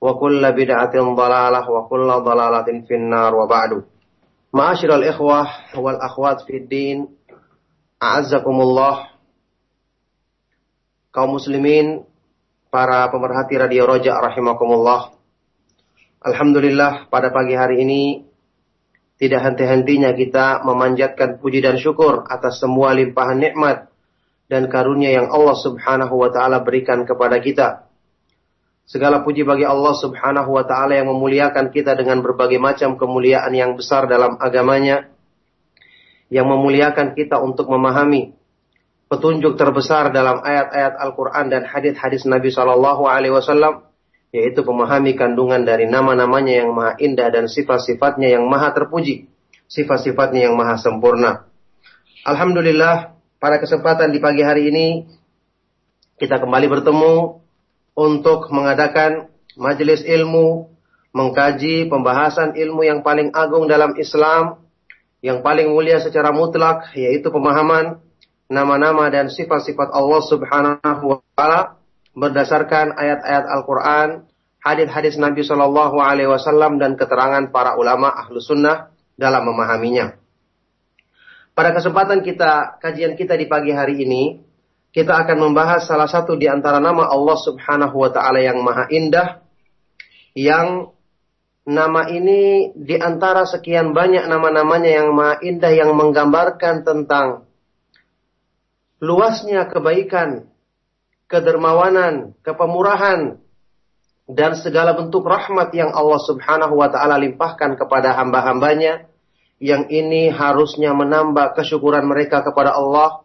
وكل بدعة ضلالة وكل ضلالة في النار وبعد معاشر الإخوة والأخوات في الدين أعزكم الله kaum muslimin para pemerhati radio Roja rahimakumullah Alhamdulillah pada pagi hari ini tidak henti-hentinya kita memanjatkan puji dan syukur atas semua limpahan nikmat dan karunia yang Allah Subhanahu wa taala berikan kepada kita. Segala puji bagi Allah subhanahu wa ta'ala yang memuliakan kita dengan berbagai macam kemuliaan yang besar dalam agamanya. Yang memuliakan kita untuk memahami petunjuk terbesar dalam ayat-ayat Al-Quran dan hadis-hadis Nabi Shallallahu Alaihi Wasallam, yaitu memahami kandungan dari nama-namanya yang maha indah dan sifat-sifatnya yang maha terpuji, sifat-sifatnya yang maha sempurna. Alhamdulillah, pada kesempatan di pagi hari ini kita kembali bertemu untuk mengadakan majelis ilmu, mengkaji pembahasan ilmu yang paling agung dalam Islam, yang paling mulia secara mutlak, yaitu pemahaman nama-nama dan sifat-sifat Allah Subhanahu wa taala berdasarkan ayat-ayat Al-Qur'an, hadis-hadis Nabi Shallallahu alaihi wasallam dan keterangan para ulama ahlu sunnah dalam memahaminya. Pada kesempatan kita kajian kita di pagi hari ini, kita akan membahas salah satu di antara nama Allah Subhanahu wa taala yang maha indah yang nama ini di antara sekian banyak nama-namanya yang maha indah yang menggambarkan tentang luasnya kebaikan, kedermawanan, kepemurahan dan segala bentuk rahmat yang Allah Subhanahu wa taala limpahkan kepada hamba-hambanya yang ini harusnya menambah kesyukuran mereka kepada Allah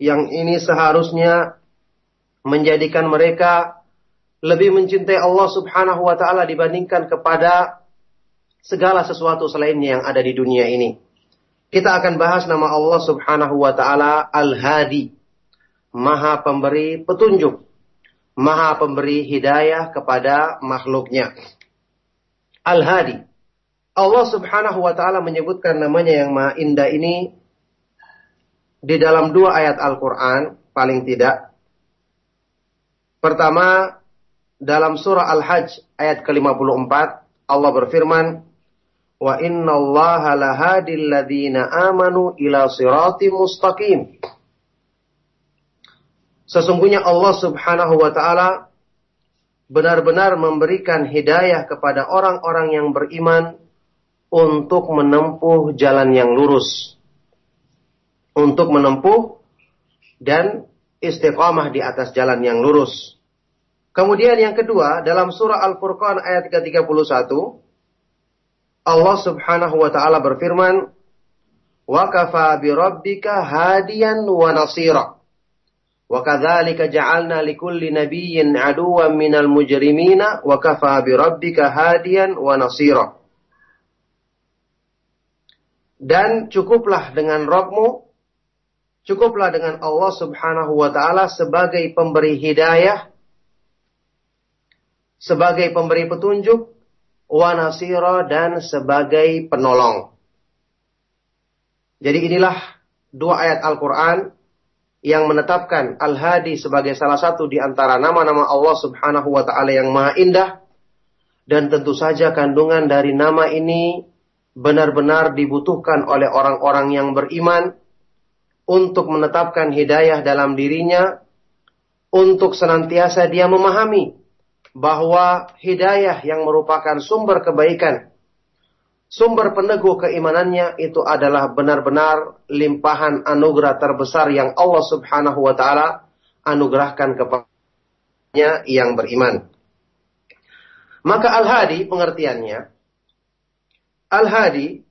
yang ini seharusnya menjadikan mereka lebih mencintai Allah Subhanahu wa taala dibandingkan kepada segala sesuatu selainnya yang ada di dunia ini. Kita akan bahas nama Allah Subhanahu wa taala Al-Hadi. Maha pemberi petunjuk. Maha pemberi hidayah kepada makhluknya. Al-Hadi. Allah Subhanahu wa taala menyebutkan namanya yang maha indah ini di dalam dua ayat Al-Quran, paling tidak. Pertama, dalam surah Al-Hajj ayat ke-54, Allah berfirman, Wa inna allaha lahadil ladhina amanu ila sirati mustaqim. Sesungguhnya Allah subhanahu wa ta'ala benar-benar memberikan hidayah kepada orang-orang yang beriman untuk menempuh jalan yang lurus untuk menempuh dan istiqamah di atas jalan yang lurus. Kemudian yang kedua, dalam surah Al-Furqan ayat ke-31, Allah Subhanahu wa taala berfirman, "Wa kafa bi rabbika hadiyan wa nasira." Wa kadzalika ja'alna likulli nabiyyin aduwwan minal mujrimina wa kafa bi wa nasira. Dan cukuplah dengan Rabbmu Cukuplah dengan Allah Subhanahu wa taala sebagai pemberi hidayah, sebagai pemberi petunjuk, wa nasira dan sebagai penolong. Jadi inilah dua ayat Al-Quran yang menetapkan Al-Hadi sebagai salah satu di antara nama-nama Allah Subhanahu wa taala yang maha indah dan tentu saja kandungan dari nama ini benar-benar dibutuhkan oleh orang-orang yang beriman untuk menetapkan hidayah dalam dirinya untuk senantiasa dia memahami bahwa hidayah yang merupakan sumber kebaikan sumber peneguh keimanannya itu adalah benar-benar limpahan anugerah terbesar yang Allah Subhanahu wa taala anugerahkan kepadanya yang beriman. Maka al-hadi pengertiannya al-hadi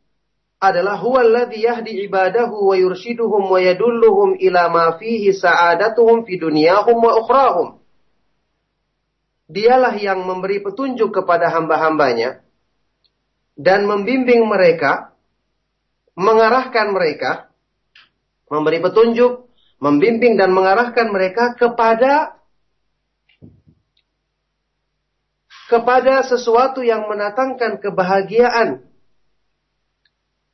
adalah huwa alladhi yahdi ibadahu wa yurshiduhum wa yadulluhum ila ma fihi sa'adatuhum fi dunyahum wa ukhrahum. Dialah yang memberi petunjuk kepada hamba-hambanya dan membimbing mereka, mengarahkan mereka, memberi petunjuk, membimbing dan mengarahkan mereka kepada kepada sesuatu yang mendatangkan kebahagiaan,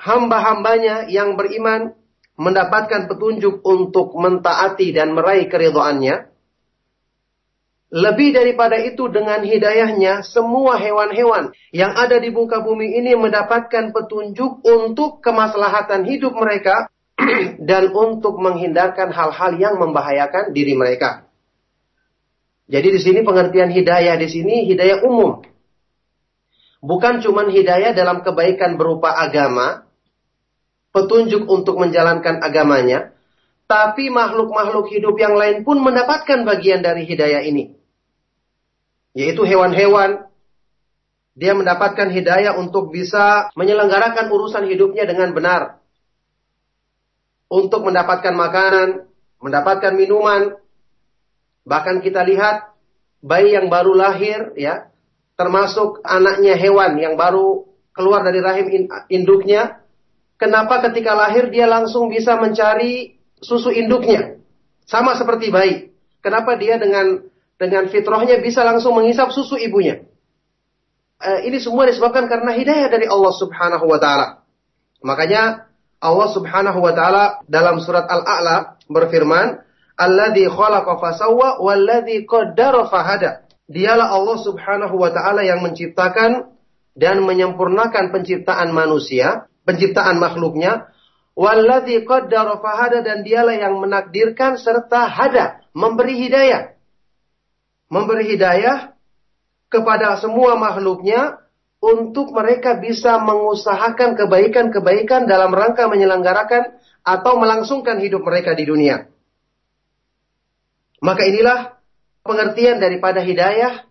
hamba-hambanya yang beriman mendapatkan petunjuk untuk mentaati dan meraih keridhaannya lebih daripada itu dengan hidayahnya semua hewan-hewan yang ada di muka bumi ini mendapatkan petunjuk untuk kemaslahatan hidup mereka dan untuk menghindarkan hal-hal yang membahayakan diri mereka. Jadi di sini pengertian hidayah di sini hidayah umum. Bukan cuma hidayah dalam kebaikan berupa agama, petunjuk untuk menjalankan agamanya, tapi makhluk-makhluk hidup yang lain pun mendapatkan bagian dari hidayah ini yaitu hewan-hewan. Dia mendapatkan hidayah untuk bisa menyelenggarakan urusan hidupnya dengan benar. Untuk mendapatkan makanan, mendapatkan minuman. Bahkan kita lihat bayi yang baru lahir ya, termasuk anaknya hewan yang baru keluar dari rahim induknya, kenapa ketika lahir dia langsung bisa mencari susu induknya? Sama seperti bayi. Kenapa dia dengan dengan fitrahnya bisa langsung menghisap susu ibunya. Uh, ini semua disebabkan karena hidayah dari Allah Subhanahu wa taala. Makanya Allah Subhanahu wa taala dalam surat Al-A'la berfirman, "Alladzi khalaqa fasawwa walladzi qaddara fahada." Dialah Allah Subhanahu wa taala yang menciptakan dan menyempurnakan penciptaan manusia, penciptaan makhluknya, walladzi qaddara fahada dan dialah yang menakdirkan serta hada, memberi hidayah memberi hidayah kepada semua makhluknya untuk mereka bisa mengusahakan kebaikan-kebaikan dalam rangka menyelenggarakan atau melangsungkan hidup mereka di dunia. Maka inilah pengertian daripada hidayah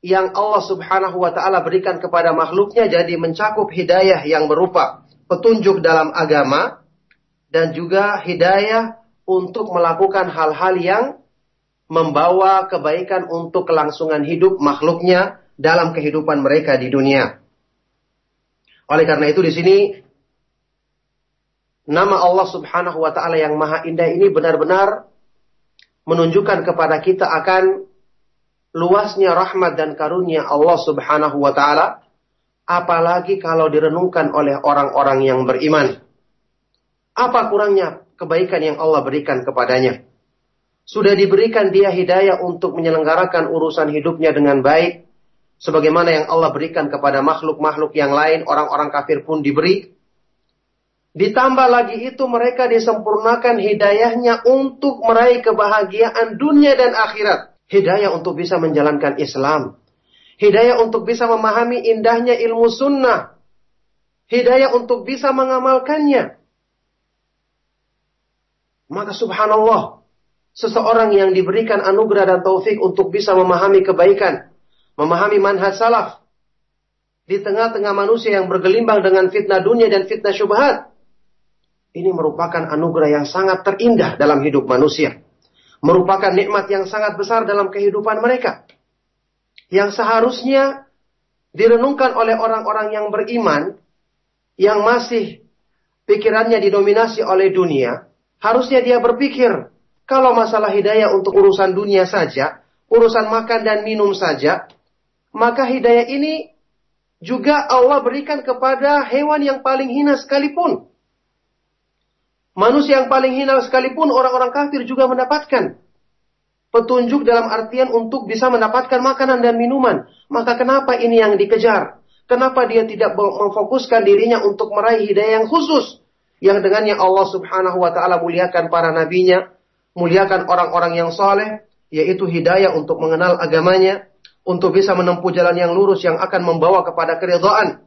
yang Allah Subhanahu wa taala berikan kepada makhluknya jadi mencakup hidayah yang berupa petunjuk dalam agama dan juga hidayah untuk melakukan hal-hal yang membawa kebaikan untuk kelangsungan hidup makhluknya dalam kehidupan mereka di dunia. Oleh karena itu di sini nama Allah Subhanahu wa taala yang maha indah ini benar-benar menunjukkan kepada kita akan luasnya rahmat dan karunia Allah Subhanahu wa taala apalagi kalau direnungkan oleh orang-orang yang beriman. Apa kurangnya kebaikan yang Allah berikan kepadanya? Sudah diberikan dia hidayah untuk menyelenggarakan urusan hidupnya dengan baik. Sebagaimana yang Allah berikan kepada makhluk-makhluk yang lain, orang-orang kafir pun diberi. Ditambah lagi itu mereka disempurnakan hidayahnya untuk meraih kebahagiaan dunia dan akhirat. Hidayah untuk bisa menjalankan Islam. Hidayah untuk bisa memahami indahnya ilmu sunnah. Hidayah untuk bisa mengamalkannya. Maka subhanallah, seseorang yang diberikan anugerah dan taufik untuk bisa memahami kebaikan, memahami manhaj salaf di tengah-tengah manusia yang bergelimbang dengan fitnah dunia dan fitnah syubhat. ini merupakan anugerah yang sangat terindah dalam hidup manusia. Merupakan nikmat yang sangat besar dalam kehidupan mereka. Yang seharusnya direnungkan oleh orang-orang yang beriman, yang masih pikirannya didominasi oleh dunia, harusnya dia berpikir, kalau masalah hidayah untuk urusan dunia saja, urusan makan dan minum saja, maka hidayah ini juga Allah berikan kepada hewan yang paling hina sekalipun. Manusia yang paling hina sekalipun orang-orang kafir juga mendapatkan petunjuk dalam artian untuk bisa mendapatkan makanan dan minuman. Maka kenapa ini yang dikejar? Kenapa dia tidak memfokuskan dirinya untuk meraih hidayah yang khusus? Yang dengannya Allah subhanahu wa ta'ala muliakan para nabinya, muliakan orang-orang yang soleh, yaitu hidayah untuk mengenal agamanya, untuk bisa menempuh jalan yang lurus yang akan membawa kepada keridhaan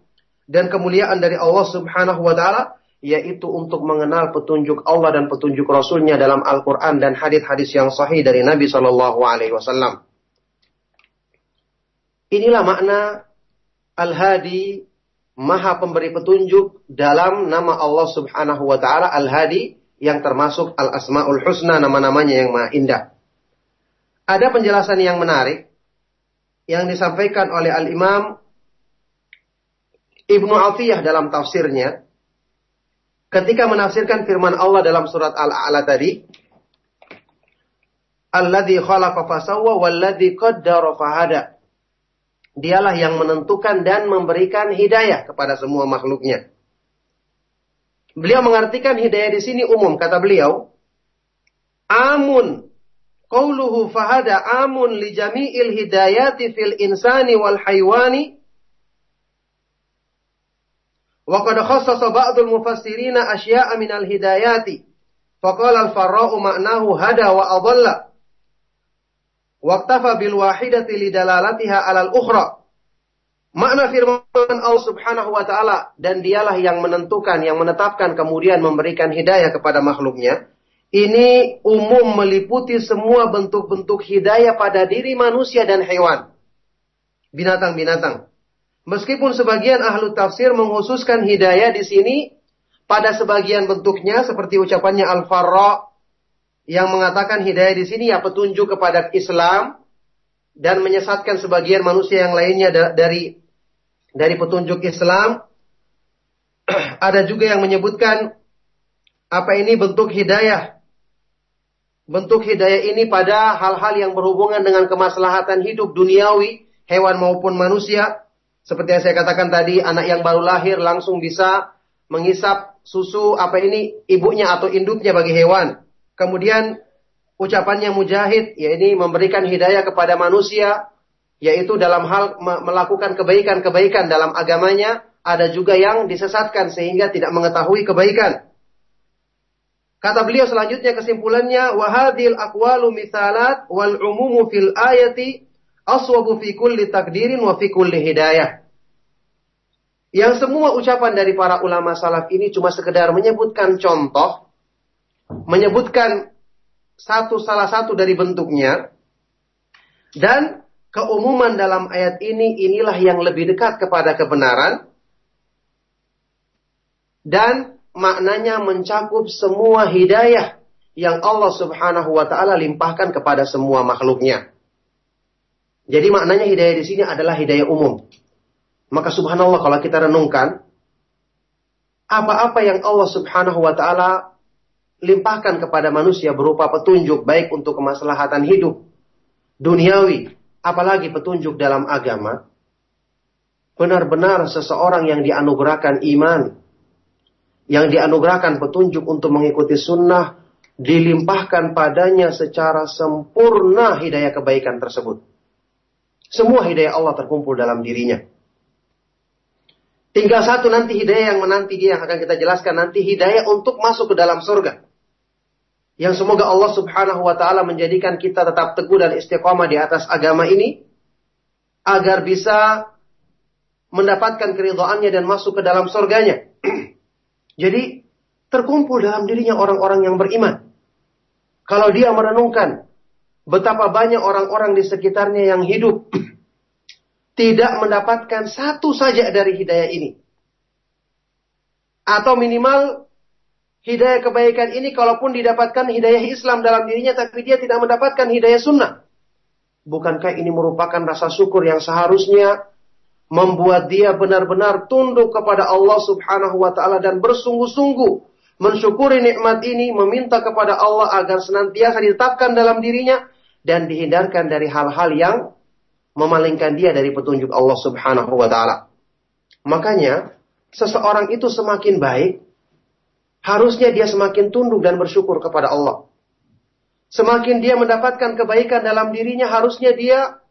dan kemuliaan dari Allah subhanahu wa ta'ala, yaitu untuk mengenal petunjuk Allah dan petunjuk Rasulnya dalam Al-Quran dan hadis-hadis yang sahih dari Nabi Shallallahu Alaihi Wasallam. Inilah makna Al-Hadi, Maha Pemberi Petunjuk dalam nama Allah Subhanahu Wa Taala Al-Hadi yang termasuk Al-Asmaul Husna nama-namanya yang maha indah. Ada penjelasan yang menarik yang disampaikan oleh Al-Imam Ibnu Atiyah dalam tafsirnya ketika menafsirkan firman Allah dalam surat Al-A'la tadi, Alladhi khalaqa fasawwa walladhi qaddara fahada. Dialah yang menentukan dan memberikan hidayah kepada semua makhluknya. Beliau mengartikan hidayah di sini umum, kata beliau. Amun. Qauluhu fahada amun li jami'il hidayati fil insani wal haywani Wa qad khassasa ba'dul mufassirina asya'a minal hidayati. Faqala al-farra'u ma'nahu hada wa adalla. Waqtafa bil wahidati lidalalatiha 'alal ukhra. Makna firman Allah Subhanahu wa taala dan dialah yang menentukan, yang menetapkan kemudian memberikan hidayah kepada makhluknya. Ini umum meliputi semua bentuk-bentuk hidayah pada diri manusia dan hewan. Binatang-binatang. Meskipun sebagian ahlu tafsir menghususkan hidayah di sini pada sebagian bentuknya seperti ucapannya Al-Farra yang mengatakan hidayah di sini ya petunjuk kepada Islam dan menyesatkan sebagian manusia yang lainnya dari dari petunjuk Islam. Ada juga yang menyebutkan apa ini bentuk hidayah. Bentuk hidayah ini pada hal-hal yang berhubungan dengan kemaslahatan hidup duniawi, hewan maupun manusia seperti yang saya katakan tadi, anak yang baru lahir langsung bisa mengisap susu apa ini ibunya atau induknya bagi hewan. Kemudian ucapannya mujahid, ya ini memberikan hidayah kepada manusia, yaitu dalam hal melakukan kebaikan-kebaikan dalam agamanya, ada juga yang disesatkan sehingga tidak mengetahui kebaikan. Kata beliau selanjutnya kesimpulannya wahadil aqwalu misalat wal umumu fil ayati aswabu fi kulli takdirin wa fi kulli hidayah. Yang semua ucapan dari para ulama salaf ini cuma sekedar menyebutkan contoh, menyebutkan satu salah satu dari bentuknya, dan keumuman dalam ayat ini inilah yang lebih dekat kepada kebenaran, dan maknanya mencakup semua hidayah yang Allah subhanahu wa ta'ala limpahkan kepada semua makhluknya. Jadi maknanya hidayah di sini adalah hidayah umum. Maka subhanallah kalau kita renungkan, apa-apa yang Allah subhanahu wa ta'ala limpahkan kepada manusia berupa petunjuk baik untuk kemaslahatan hidup, duniawi, apalagi petunjuk dalam agama, benar-benar seseorang yang dianugerahkan iman, yang dianugerahkan petunjuk untuk mengikuti sunnah, dilimpahkan padanya secara sempurna hidayah kebaikan tersebut. Semua hidayah Allah terkumpul dalam dirinya. Tinggal satu nanti hidayah yang menanti dia yang akan kita jelaskan nanti hidayah untuk masuk ke dalam surga. Yang semoga Allah subhanahu wa ta'ala menjadikan kita tetap teguh dan istiqomah di atas agama ini. Agar bisa mendapatkan keridhaannya dan masuk ke dalam surganya. Jadi terkumpul dalam dirinya orang-orang yang beriman. Kalau dia merenungkan Betapa banyak orang-orang di sekitarnya yang hidup tidak mendapatkan satu saja dari hidayah ini. Atau minimal hidayah kebaikan ini kalaupun didapatkan hidayah Islam dalam dirinya tapi dia tidak mendapatkan hidayah sunnah. Bukankah ini merupakan rasa syukur yang seharusnya membuat dia benar-benar tunduk kepada Allah Subhanahu wa taala dan bersungguh-sungguh mensyukuri nikmat ini, meminta kepada Allah agar senantiasa ditetapkan dalam dirinya dan dihindarkan dari hal-hal yang memalingkan dia dari petunjuk Allah Subhanahu wa taala. Makanya, seseorang itu semakin baik, harusnya dia semakin tunduk dan bersyukur kepada Allah. Semakin dia mendapatkan kebaikan dalam dirinya, harusnya dia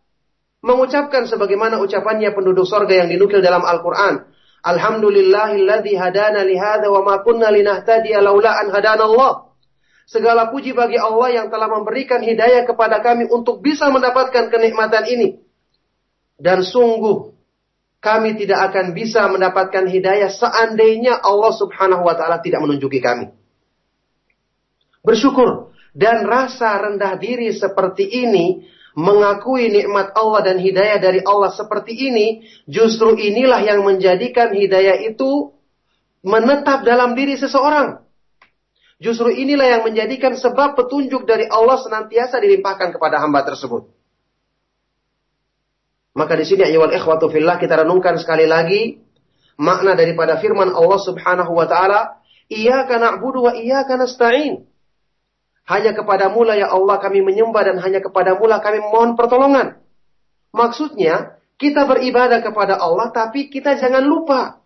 mengucapkan sebagaimana ucapannya penduduk sorga yang dinukil dalam Al-Quran. Alhamdulillahilladzi hadana lihada wa ma kunna linahtadiya laula an hadana Allah. Segala puji bagi Allah yang telah memberikan hidayah kepada kami untuk bisa mendapatkan kenikmatan ini. Dan sungguh kami tidak akan bisa mendapatkan hidayah seandainya Allah Subhanahu wa taala tidak menunjuki kami. Bersyukur dan rasa rendah diri seperti ini mengakui nikmat Allah dan hidayah dari Allah seperti ini, justru inilah yang menjadikan hidayah itu menetap dalam diri seseorang. Justru inilah yang menjadikan sebab petunjuk dari Allah senantiasa dilimpahkan kepada hamba tersebut. Maka di sini ayyuhal ikhwatu fillah kita renungkan sekali lagi makna daripada firman Allah Subhanahu wa taala, "Iyyaka na'budu wa iyyaka nasta'in." Hanya kepada mula ya Allah kami menyembah dan hanya kepada mula kami mohon pertolongan. Maksudnya, kita beribadah kepada Allah tapi kita jangan lupa.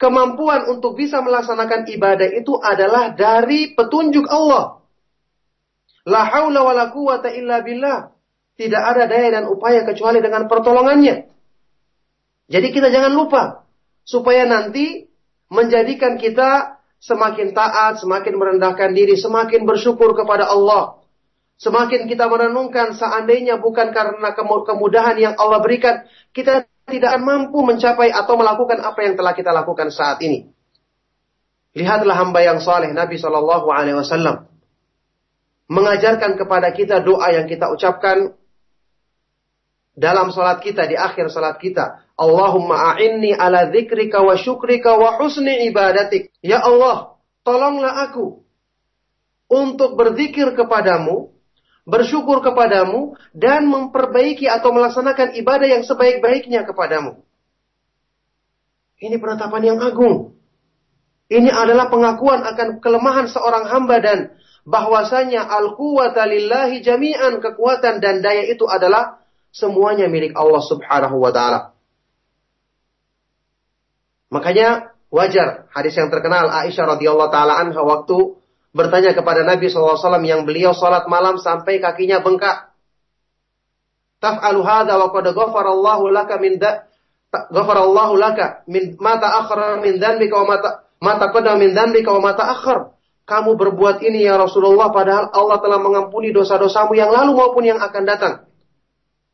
Kemampuan untuk bisa melaksanakan ibadah itu adalah dari petunjuk Allah. La haula wa la quwata illa billah. Tidak ada daya dan upaya kecuali dengan pertolongannya. Jadi kita jangan lupa. Supaya nanti menjadikan kita semakin taat, semakin merendahkan diri, semakin bersyukur kepada Allah. Semakin kita merenungkan seandainya bukan karena kemudahan yang Allah berikan, kita tidak akan mampu mencapai atau melakukan apa yang telah kita lakukan saat ini. Lihatlah hamba yang saleh Nabi Shallallahu Alaihi Wasallam mengajarkan kepada kita doa yang kita ucapkan dalam salat kita di akhir salat kita. Allahumma a'inni ala dzikrika wa syukrika wa husni ibadatik. Ya Allah, tolonglah aku untuk berzikir kepadamu, bersyukur kepadamu, dan memperbaiki atau melaksanakan ibadah yang sebaik-baiknya kepadamu. Ini penetapan yang agung. Ini adalah pengakuan akan kelemahan seorang hamba dan bahwasanya al-quwata lillahi jami'an kekuatan dan daya itu adalah Semuanya milik Allah Subhanahu wa taala. Makanya wajar hadis yang terkenal Aisyah radhiyallahu taala anha waktu bertanya kepada Nabi SAW yang beliau salat malam sampai kakinya bengkak. Taf'alu hadza wa qad ghafarallahu laka min da ghafarallahu laka min ma ta'akhkhara min dzanbika wa ma taqaddama min dzanbika wa ma ta'akhkhar. Kamu berbuat ini ya Rasulullah padahal Allah telah mengampuni dosa-dosamu yang lalu maupun yang akan datang.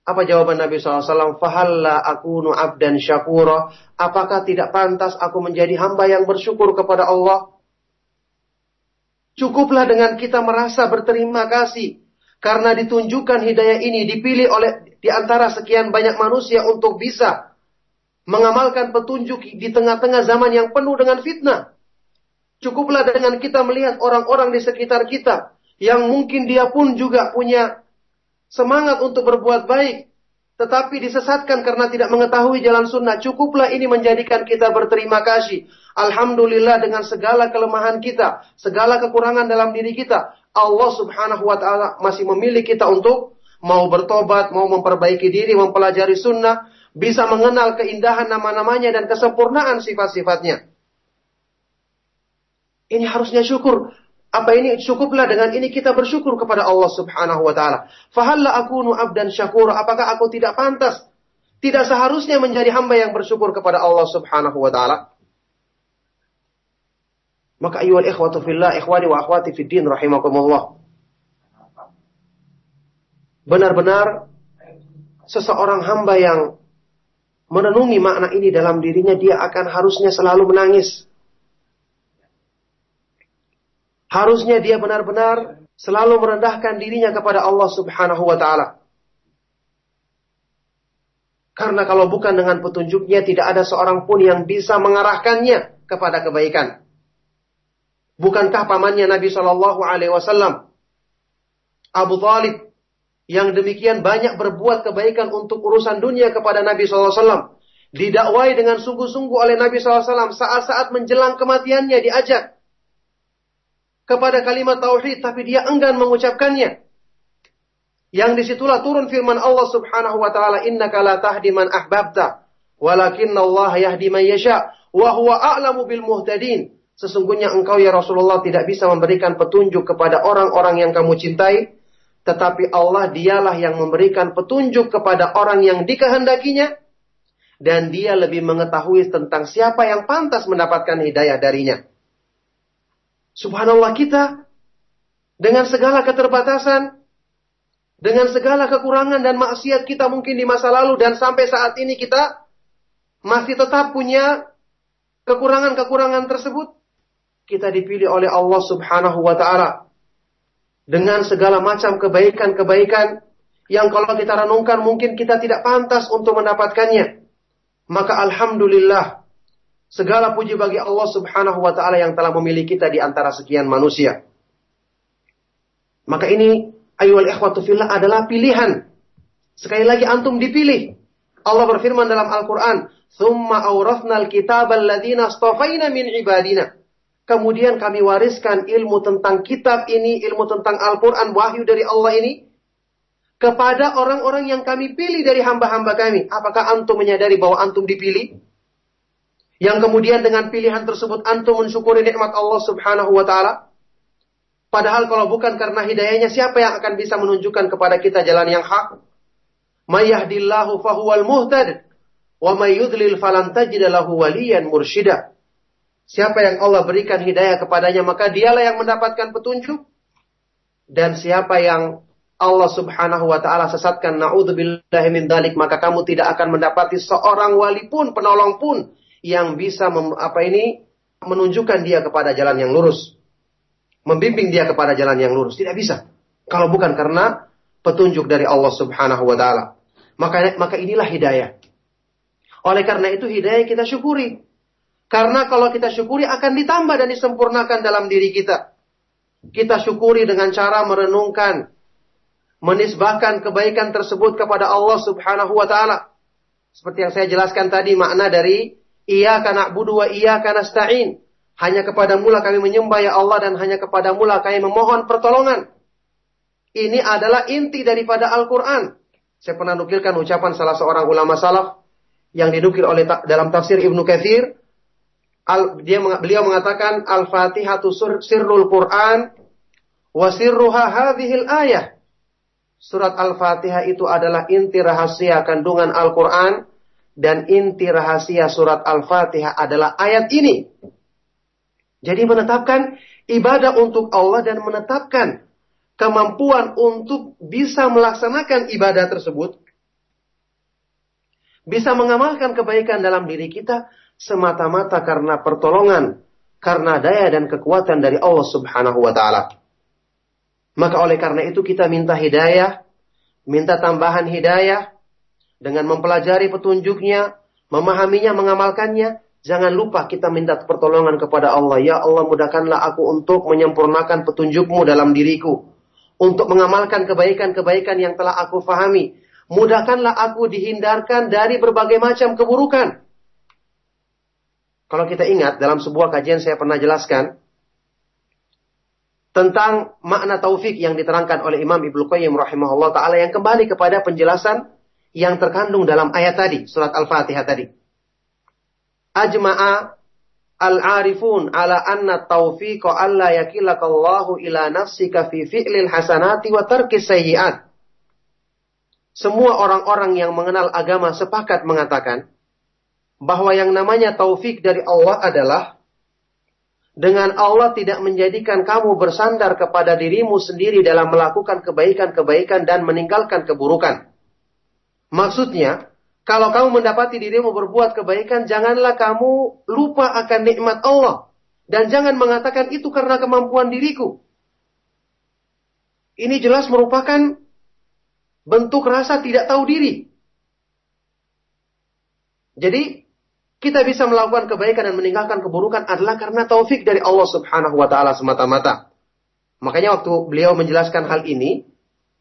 Apa jawaban Nabi SAW? Fahalla akunu abdan syakura. Apakah tidak pantas aku menjadi hamba yang bersyukur kepada Allah? Cukuplah dengan kita merasa berterima kasih. Karena ditunjukkan hidayah ini dipilih oleh di antara sekian banyak manusia untuk bisa mengamalkan petunjuk di tengah-tengah zaman yang penuh dengan fitnah. Cukuplah dengan kita melihat orang-orang di sekitar kita yang mungkin dia pun juga punya semangat untuk berbuat baik, tetapi disesatkan karena tidak mengetahui jalan sunnah. Cukuplah ini menjadikan kita berterima kasih. Alhamdulillah dengan segala kelemahan kita, segala kekurangan dalam diri kita, Allah subhanahu wa ta'ala masih memilih kita untuk mau bertobat, mau memperbaiki diri, mempelajari sunnah, bisa mengenal keindahan nama-namanya dan kesempurnaan sifat-sifatnya. Ini harusnya syukur. Apa ini cukuplah dengan ini kita bersyukur kepada Allah Subhanahu wa taala. Fahalla akunu abdan syakur. Apakah aku tidak pantas? Tidak seharusnya menjadi hamba yang bersyukur kepada Allah Subhanahu wa taala. Maka ayyuhal ikhwatu fillah, ikhwani wa akhwati fid din rahimakumullah. Benar-benar seseorang hamba yang merenungi makna ini dalam dirinya dia akan harusnya selalu menangis Harusnya dia benar-benar selalu merendahkan dirinya kepada Allah Subhanahu wa taala. Karena kalau bukan dengan petunjuknya tidak ada seorang pun yang bisa mengarahkannya kepada kebaikan. Bukankah pamannya Nabi Shallallahu Alaihi Wasallam Abu Talib yang demikian banyak berbuat kebaikan untuk urusan dunia kepada Nabi Shallallahu Alaihi Wasallam didakwai dengan sungguh-sungguh oleh Nabi SAW saat-saat menjelang kematiannya diajak kepada kalimat tauhid tapi dia enggan mengucapkannya. Yang di situlah turun firman Allah Subhanahu wa taala innaka la tahdi man ahbabta walakinna Allah yahdi man yasha wa huwa a'lamu bil muhtadin. Sesungguhnya engkau ya Rasulullah tidak bisa memberikan petunjuk kepada orang-orang yang kamu cintai, tetapi Allah dialah yang memberikan petunjuk kepada orang yang dikehendakinya dan dia lebih mengetahui tentang siapa yang pantas mendapatkan hidayah darinya. Subhanallah kita dengan segala keterbatasan, dengan segala kekurangan dan maksiat kita mungkin di masa lalu dan sampai saat ini kita masih tetap punya kekurangan-kekurangan tersebut kita dipilih oleh Allah Subhanahu wa taala dengan segala macam kebaikan-kebaikan yang kalau kita renungkan mungkin kita tidak pantas untuk mendapatkannya. Maka alhamdulillah segala puji bagi Allah Subhanahu wa taala yang telah memilih kita di antara sekian manusia. Maka ini ayyuhal ikhwatu fillah adalah pilihan. Sekali lagi antum dipilih. Allah berfirman dalam Al-Qur'an, "Tsumma awrathnal kitabal ladzina astafaina min ibadina." Kemudian kami wariskan ilmu tentang kitab ini, ilmu tentang Al-Quran, wahyu dari Allah ini. Kepada orang-orang yang kami pilih dari hamba-hamba kami. Apakah antum menyadari bahwa antum dipilih? Yang kemudian dengan pilihan tersebut antum mensyukuri nikmat Allah subhanahu wa ta'ala. Padahal kalau bukan karena hidayahnya, siapa yang akan bisa menunjukkan kepada kita jalan yang hak? Mayahdillahu fahuwal muhtad. Wa mayyudlil falantajidalahu waliyan mursyida. Siapa yang Allah berikan hidayah kepadanya, maka dialah yang mendapatkan petunjuk. Dan siapa yang Allah subhanahu wa ta'ala sesatkan, na'udzubillahi min dalik, maka kamu tidak akan mendapati seorang wali pun, penolong pun, yang bisa mem, apa ini menunjukkan dia kepada jalan yang lurus. Membimbing dia kepada jalan yang lurus. Tidak bisa. Kalau bukan karena petunjuk dari Allah subhanahu wa ta'ala. Maka, maka inilah hidayah. Oleh karena itu hidayah kita syukuri. Karena kalau kita syukuri akan ditambah dan disempurnakan dalam diri kita. Kita syukuri dengan cara merenungkan, menisbahkan kebaikan tersebut kepada Allah Subhanahu wa taala. Seperti yang saya jelaskan tadi makna dari iya karena budu wa karena nasta'in. Hanya kepada mula kami menyembah ya Allah dan hanya kepada mula kami memohon pertolongan. Ini adalah inti daripada Al-Quran. Saya pernah nukilkan ucapan salah seorang ulama salaf yang dinukil oleh dalam tafsir Ibnu al, dia beliau mengatakan al-Fatihatu sirrul Quran wa sirruha hadhil ayah. Surat Al-Fatihah itu adalah inti rahasia kandungan Al-Quran dan inti rahasia surat Al-Fatihah adalah ayat ini. Jadi menetapkan ibadah untuk Allah dan menetapkan kemampuan untuk bisa melaksanakan ibadah tersebut, bisa mengamalkan kebaikan dalam diri kita, semata-mata karena pertolongan, karena daya dan kekuatan dari Allah Subhanahu wa taala. Maka oleh karena itu kita minta hidayah, minta tambahan hidayah dengan mempelajari petunjuknya, memahaminya, mengamalkannya. Jangan lupa kita minta pertolongan kepada Allah. Ya Allah mudahkanlah aku untuk menyempurnakan petunjukmu dalam diriku. Untuk mengamalkan kebaikan-kebaikan yang telah aku fahami. Mudahkanlah aku dihindarkan dari berbagai macam keburukan. Kalau kita ingat dalam sebuah kajian saya pernah jelaskan tentang makna taufik yang diterangkan oleh Imam Ibnu Qayyim rahimahullah taala yang kembali kepada penjelasan yang terkandung dalam ayat tadi, surat Al-Fatihah tadi. Ajma'a al-arifun ala anna taufiqa alla yakilakallahu ila nafsika fi fi'lil hasanati wa tarkis sayyi'at. Semua orang-orang yang mengenal agama sepakat mengatakan bahwa yang namanya taufik dari Allah adalah dengan Allah tidak menjadikan kamu bersandar kepada dirimu sendiri dalam melakukan kebaikan-kebaikan dan meninggalkan keburukan. Maksudnya, kalau kamu mendapati dirimu berbuat kebaikan, janganlah kamu lupa akan nikmat Allah. Dan jangan mengatakan itu karena kemampuan diriku. Ini jelas merupakan bentuk rasa tidak tahu diri. Jadi, kita bisa melakukan kebaikan dan meninggalkan keburukan adalah karena taufik dari Allah Subhanahu wa taala semata-mata. Makanya waktu beliau menjelaskan hal ini,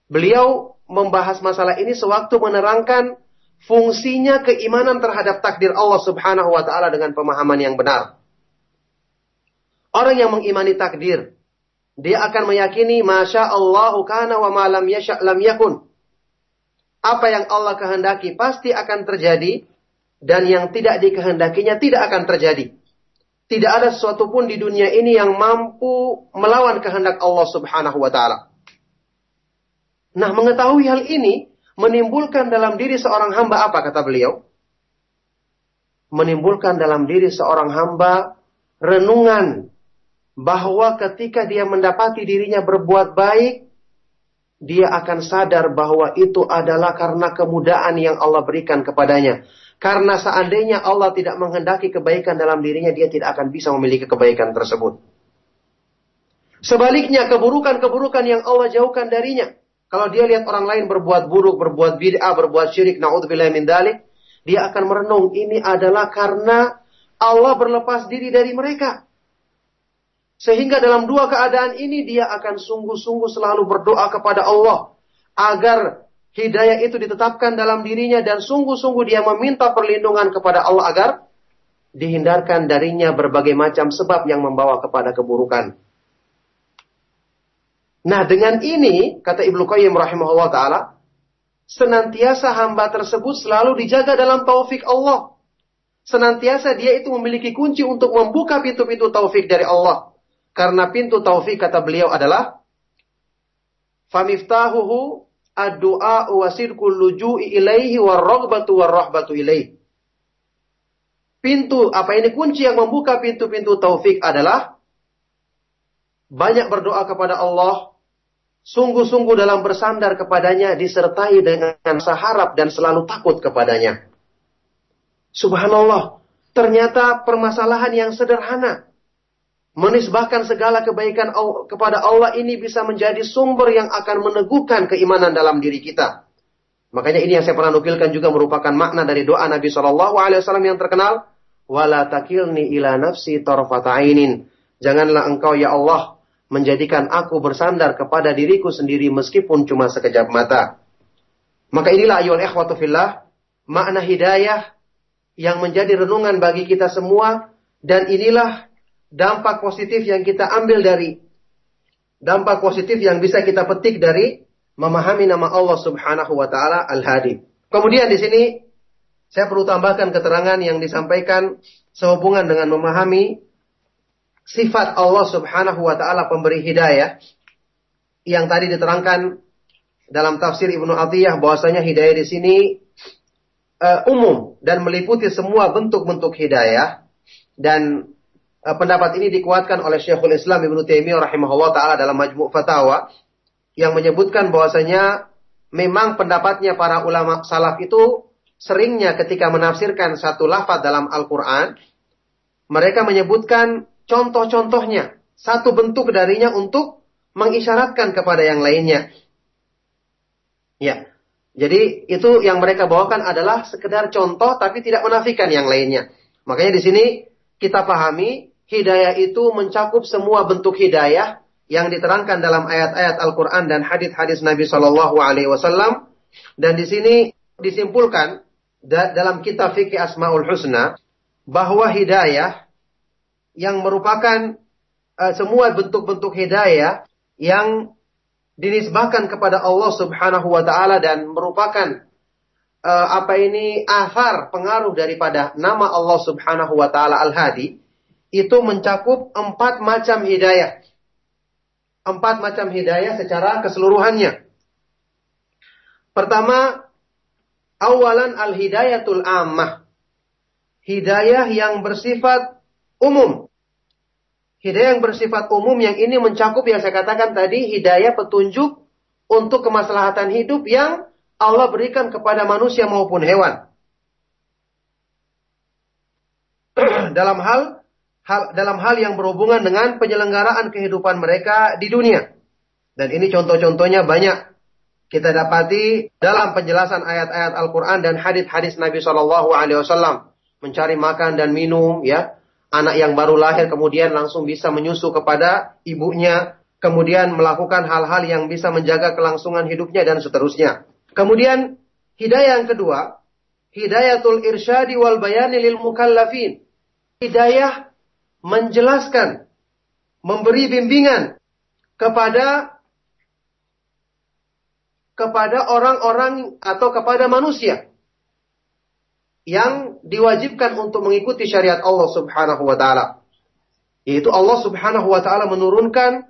beliau membahas masalah ini sewaktu menerangkan fungsinya keimanan terhadap takdir Allah Subhanahu wa taala dengan pemahaman yang benar. Orang yang mengimani takdir, dia akan meyakini masya Allahu kana wa ma lam yasha yakun. Apa yang Allah kehendaki pasti akan terjadi dan yang tidak dikehendakinya tidak akan terjadi. Tidak ada sesuatu pun di dunia ini yang mampu melawan kehendak Allah Subhanahu wa taala. Nah, mengetahui hal ini menimbulkan dalam diri seorang hamba apa kata beliau? Menimbulkan dalam diri seorang hamba renungan bahwa ketika dia mendapati dirinya berbuat baik, dia akan sadar bahwa itu adalah karena kemudahan yang Allah berikan kepadanya. Karena seandainya Allah tidak menghendaki kebaikan dalam dirinya, dia tidak akan bisa memiliki kebaikan tersebut. Sebaliknya, keburukan-keburukan yang Allah jauhkan darinya. Kalau dia lihat orang lain berbuat buruk, berbuat bid'ah, berbuat syirik, na'udzubillah min dalik, dia akan merenung, ini adalah karena Allah berlepas diri dari mereka. Sehingga dalam dua keadaan ini dia akan sungguh-sungguh selalu berdoa kepada Allah agar hidayah itu ditetapkan dalam dirinya dan sungguh-sungguh dia meminta perlindungan kepada Allah agar dihindarkan darinya berbagai macam sebab yang membawa kepada keburukan. Nah, dengan ini kata Ibnu Qayyim rahimahullah taala, senantiasa hamba tersebut selalu dijaga dalam taufik Allah. Senantiasa dia itu memiliki kunci untuk membuka pintu-pintu taufik dari Allah. Karena pintu taufik kata beliau adalah famiftahuhu ad-du'a wa sidqul luju'i ilaihi war-raghbatu war-rahbatu ilaihi. Pintu apa ini kunci yang membuka pintu-pintu taufik adalah banyak berdoa kepada Allah, sungguh-sungguh dalam bersandar kepadanya disertai dengan saharap dan selalu takut kepadanya. Subhanallah, ternyata permasalahan yang sederhana menisbahkan segala kebaikan kepada Allah ini bisa menjadi sumber yang akan meneguhkan keimanan dalam diri kita. Makanya ini yang saya pernah nukilkan juga merupakan makna dari doa Nabi Shallallahu Alaihi Wasallam yang terkenal. Wala takilni ila nafsi ainin. Janganlah engkau ya Allah menjadikan aku bersandar kepada diriku sendiri meskipun cuma sekejap mata. Maka inilah ayol ikhwatu fillah makna hidayah yang menjadi renungan bagi kita semua dan inilah dampak positif yang kita ambil dari dampak positif yang bisa kita petik dari memahami nama Allah Subhanahu wa taala Al-Hadi. Kemudian di sini saya perlu tambahkan keterangan yang disampaikan sehubungan dengan memahami sifat Allah Subhanahu wa taala pemberi hidayah yang tadi diterangkan dalam tafsir Ibnu Atiyah bahwasanya hidayah di sini uh, umum dan meliputi semua bentuk-bentuk hidayah dan Eh, pendapat ini dikuatkan oleh Syekhul Islam Ibnu Taimiyah rahimahullah taala dalam Majmu' Fatawa yang menyebutkan bahwasanya memang pendapatnya para ulama salaf itu seringnya ketika menafsirkan satu lafaz dalam Al-Qur'an mereka menyebutkan contoh-contohnya, satu bentuk darinya untuk mengisyaratkan kepada yang lainnya. Ya. Jadi itu yang mereka bawakan adalah sekedar contoh tapi tidak menafikan yang lainnya. Makanya di sini kita pahami hidayah itu mencakup semua bentuk hidayah yang diterangkan dalam ayat-ayat Al-Quran dan hadis-hadis Nabi Shallallahu Alaihi Wasallam. Dan di sini disimpulkan dalam kitab fikih Asmaul Husna bahwa hidayah yang merupakan uh, semua bentuk-bentuk hidayah yang dinisbahkan kepada Allah Subhanahu wa taala dan merupakan uh, apa ini asar pengaruh daripada nama Allah Subhanahu wa taala Al-Hadi itu mencakup empat macam hidayah. Empat macam hidayah secara keseluruhannya. Pertama, awalan al-hidayatul ammah. Hidayah yang bersifat umum. Hidayah yang bersifat umum yang ini mencakup yang saya katakan tadi hidayah petunjuk untuk kemaslahatan hidup yang Allah berikan kepada manusia maupun hewan. Dalam hal hal, dalam hal yang berhubungan dengan penyelenggaraan kehidupan mereka di dunia. Dan ini contoh-contohnya banyak kita dapati dalam penjelasan ayat-ayat Al-Quran dan hadis-hadis Nabi Wasallam. mencari makan dan minum, ya. Anak yang baru lahir kemudian langsung bisa menyusu kepada ibunya, kemudian melakukan hal-hal yang bisa menjaga kelangsungan hidupnya dan seterusnya. Kemudian hidayah yang kedua, hidayatul irsyadi wal bayani lil mukallafin. Hidayah menjelaskan, memberi bimbingan kepada kepada orang-orang atau kepada manusia yang diwajibkan untuk mengikuti syariat Allah Subhanahu wa taala. Yaitu Allah Subhanahu wa taala menurunkan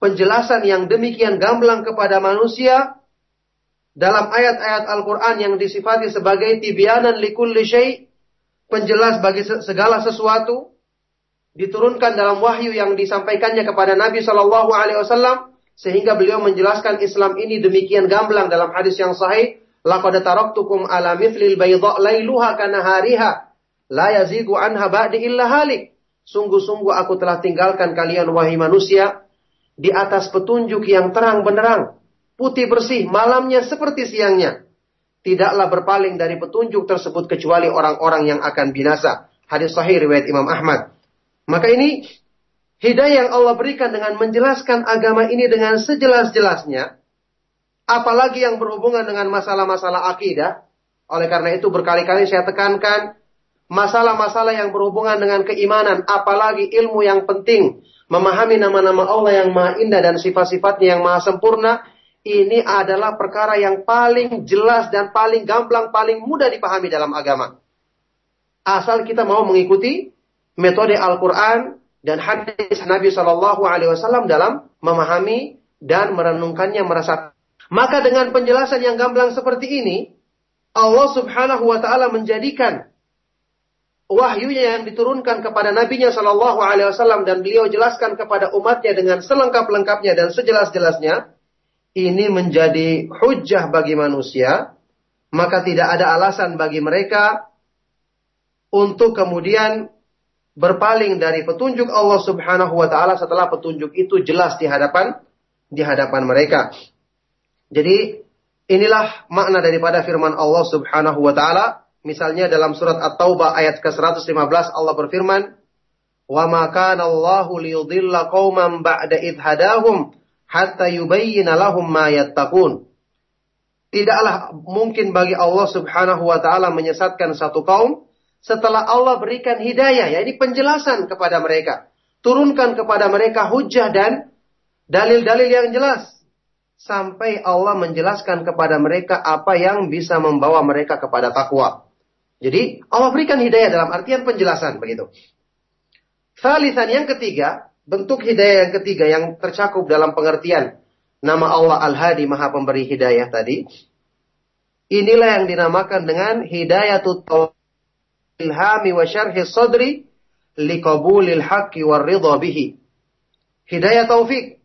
penjelasan yang demikian gamblang kepada manusia dalam ayat-ayat Al-Qur'an yang disifati sebagai tibyanan likulli syai, penjelas bagi segala sesuatu diturunkan dalam wahyu yang disampaikannya kepada Nabi Shallallahu alaihi wasallam sehingga beliau menjelaskan Islam ini demikian gamblang dalam hadis yang sahih, laqad taraktukum ala mithlil bayda lailuha kanahariha la yazigu anha ba'di illa halik. Sungguh-sungguh aku telah tinggalkan kalian wahai manusia di atas petunjuk yang terang benderang, putih bersih, malamnya seperti siangnya. Tidaklah berpaling dari petunjuk tersebut kecuali orang-orang yang akan binasa. Hadis sahih riwayat Imam Ahmad. Maka ini Hidayah yang Allah berikan dengan menjelaskan agama ini dengan sejelas-jelasnya, apalagi yang berhubungan dengan masalah-masalah akidah. Oleh karena itu berkali-kali saya tekankan masalah-masalah yang berhubungan dengan keimanan, apalagi ilmu yang penting, memahami nama-nama Allah yang maha indah dan sifat-sifatnya yang maha sempurna, ini adalah perkara yang paling jelas dan paling gamblang, paling mudah dipahami dalam agama. Asal kita mau mengikuti metode Al-Quran dan hadis Nabi Shallallahu Alaihi Wasallam dalam memahami dan merenungkannya merasa. Maka dengan penjelasan yang gamblang seperti ini, Allah Subhanahu Wa Taala menjadikan wahyunya yang diturunkan kepada Nabi-Nya Shallallahu Alaihi Wasallam dan beliau jelaskan kepada umatnya dengan selengkap-lengkapnya dan sejelas-jelasnya, ini menjadi hujah bagi manusia, maka tidak ada alasan bagi mereka untuk kemudian berpaling dari petunjuk Allah Subhanahu wa taala setelah petunjuk itu jelas di hadapan di hadapan mereka. Jadi inilah makna daripada firman Allah Subhanahu wa taala. Misalnya dalam surat At-Taubah ayat ke-115 Allah berfirman, "Wa ma kana Allahu liyudilla qauman ba'da idh hadahum hatta yubayyana lahum ma yattaqun." Tidaklah mungkin bagi Allah Subhanahu wa taala menyesatkan satu kaum setelah Allah berikan hidayah, ya ini penjelasan kepada mereka. Turunkan kepada mereka hujah dan dalil-dalil yang jelas. Sampai Allah menjelaskan kepada mereka apa yang bisa membawa mereka kepada takwa. Jadi Allah berikan hidayah dalam artian penjelasan begitu. Salisan yang ketiga, bentuk hidayah yang ketiga yang tercakup dalam pengertian nama Allah Al-Hadi Maha Pemberi Hidayah tadi. Inilah yang dinamakan dengan hidayatut ilhami wa syarhi sadri liqabulil haqqi war ridha bihi. Hidayah taufik.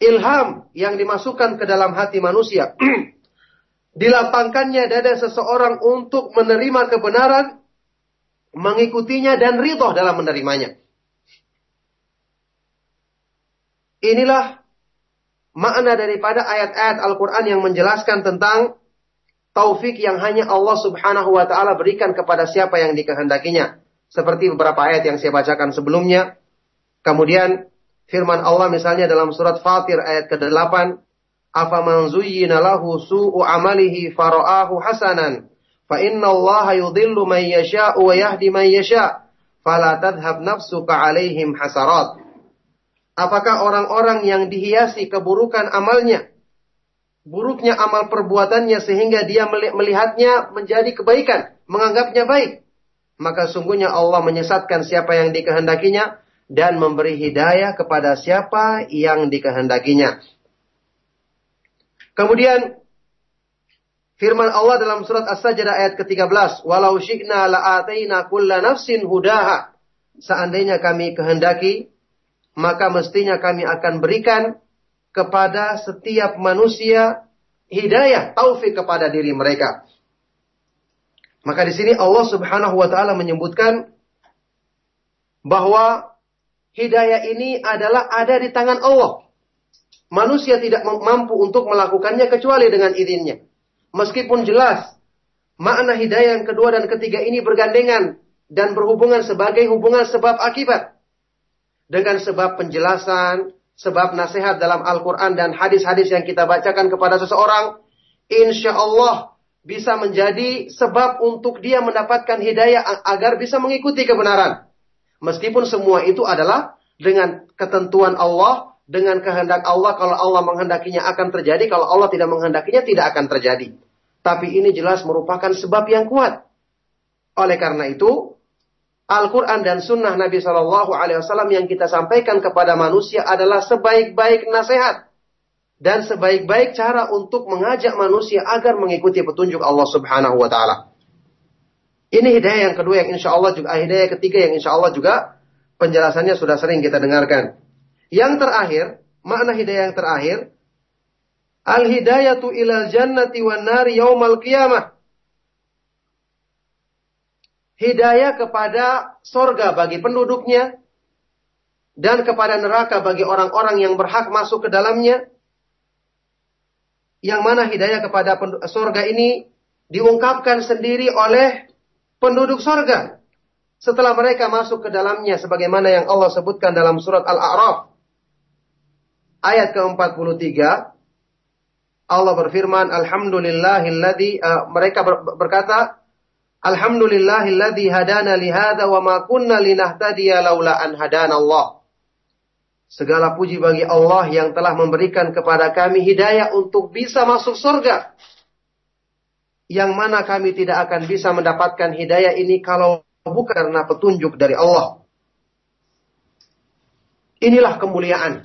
Ilham yang dimasukkan ke dalam hati manusia. Dilapangkannya dada seseorang untuk menerima kebenaran, mengikutinya dan ridho dalam menerimanya. Inilah makna daripada ayat-ayat Al-Quran yang menjelaskan tentang taufik yang hanya Allah Subhanahu wa taala berikan kepada siapa yang dikehendakinya. Seperti beberapa ayat yang saya bacakan sebelumnya. Kemudian firman Allah misalnya dalam surat Fatir ayat ke-8, "Afaman zuyyina lahu su'u amalihi fara'ahu hasanan, fa inna Allah yudhillu man yasha'u wa yahdi man yasha', fala tadhhab nafsuka 'alaihim hasarat." Apakah orang-orang yang dihiasi keburukan amalnya buruknya amal perbuatannya sehingga dia melihatnya menjadi kebaikan, menganggapnya baik. Maka sungguhnya Allah menyesatkan siapa yang dikehendakinya dan memberi hidayah kepada siapa yang dikehendakinya. Kemudian firman Allah dalam surat As-Sajdah ayat ke-13, "Walau syi'na la'ataina kulla nafsin hudaha." Seandainya kami kehendaki, maka mestinya kami akan berikan kepada setiap manusia hidayah, taufik kepada diri mereka. Maka di sini Allah Subhanahu wa taala menyebutkan bahwa hidayah ini adalah ada di tangan Allah. Manusia tidak mampu untuk melakukannya kecuali dengan izinnya. Meskipun jelas makna hidayah yang kedua dan ketiga ini bergandengan dan berhubungan sebagai hubungan sebab akibat. Dengan sebab penjelasan, sebab nasihat dalam Al-Quran dan hadis-hadis yang kita bacakan kepada seseorang, insya Allah bisa menjadi sebab untuk dia mendapatkan hidayah agar bisa mengikuti kebenaran. Meskipun semua itu adalah dengan ketentuan Allah, dengan kehendak Allah, kalau Allah menghendakinya akan terjadi, kalau Allah tidak menghendakinya tidak akan terjadi. Tapi ini jelas merupakan sebab yang kuat. Oleh karena itu, Al-Quran dan Sunnah Nabi Shallallahu Alaihi Wasallam yang kita sampaikan kepada manusia adalah sebaik-baik nasihat dan sebaik-baik cara untuk mengajak manusia agar mengikuti petunjuk Allah Subhanahu Wa Taala. Ini hidayah yang kedua yang insya Allah juga hidayah ketiga yang insya Allah juga penjelasannya sudah sering kita dengarkan. Yang terakhir, makna hidayah yang terakhir, al hidayatu ilal jannati wan nari yaumal qiyamah hidayah kepada sorga bagi penduduknya, dan kepada neraka bagi orang-orang yang berhak masuk ke dalamnya. Yang mana hidayah kepada sorga ini diungkapkan sendiri oleh penduduk sorga. Setelah mereka masuk ke dalamnya sebagaimana yang Allah sebutkan dalam surat Al-A'raf. Ayat ke-43. Allah berfirman, Alhamdulillahilladzi, uh, mereka berkata, Alhamdulillahilladzi hadana lihada wa ma kunna linahtadiya laula an hadana Allah. Segala puji bagi Allah yang telah memberikan kepada kami hidayah untuk bisa masuk surga. Yang mana kami tidak akan bisa mendapatkan hidayah ini kalau bukan karena petunjuk dari Allah. Inilah kemuliaan.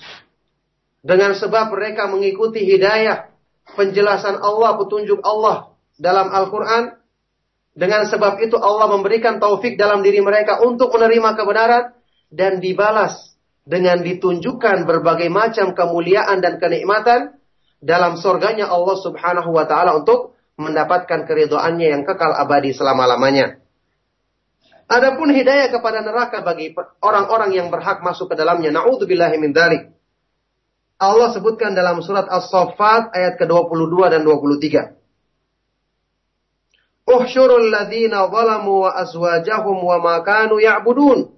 Dengan sebab mereka mengikuti hidayah, penjelasan Allah, petunjuk Allah dalam Al-Quran, dengan sebab itu Allah memberikan taufik dalam diri mereka untuk menerima kebenaran dan dibalas dengan ditunjukkan berbagai macam kemuliaan dan kenikmatan dalam surganya Allah Subhanahu wa taala untuk mendapatkan keridhaannya yang kekal abadi selama-lamanya. Adapun hidayah kepada neraka bagi orang-orang yang berhak masuk ke dalamnya, naudzubillahi min dzalik. Allah sebutkan dalam surat As-Saffat ayat ke-22 dan 23. Uhsyurul ladhina zalamu wa azwajahum wa ma kanu ya'budun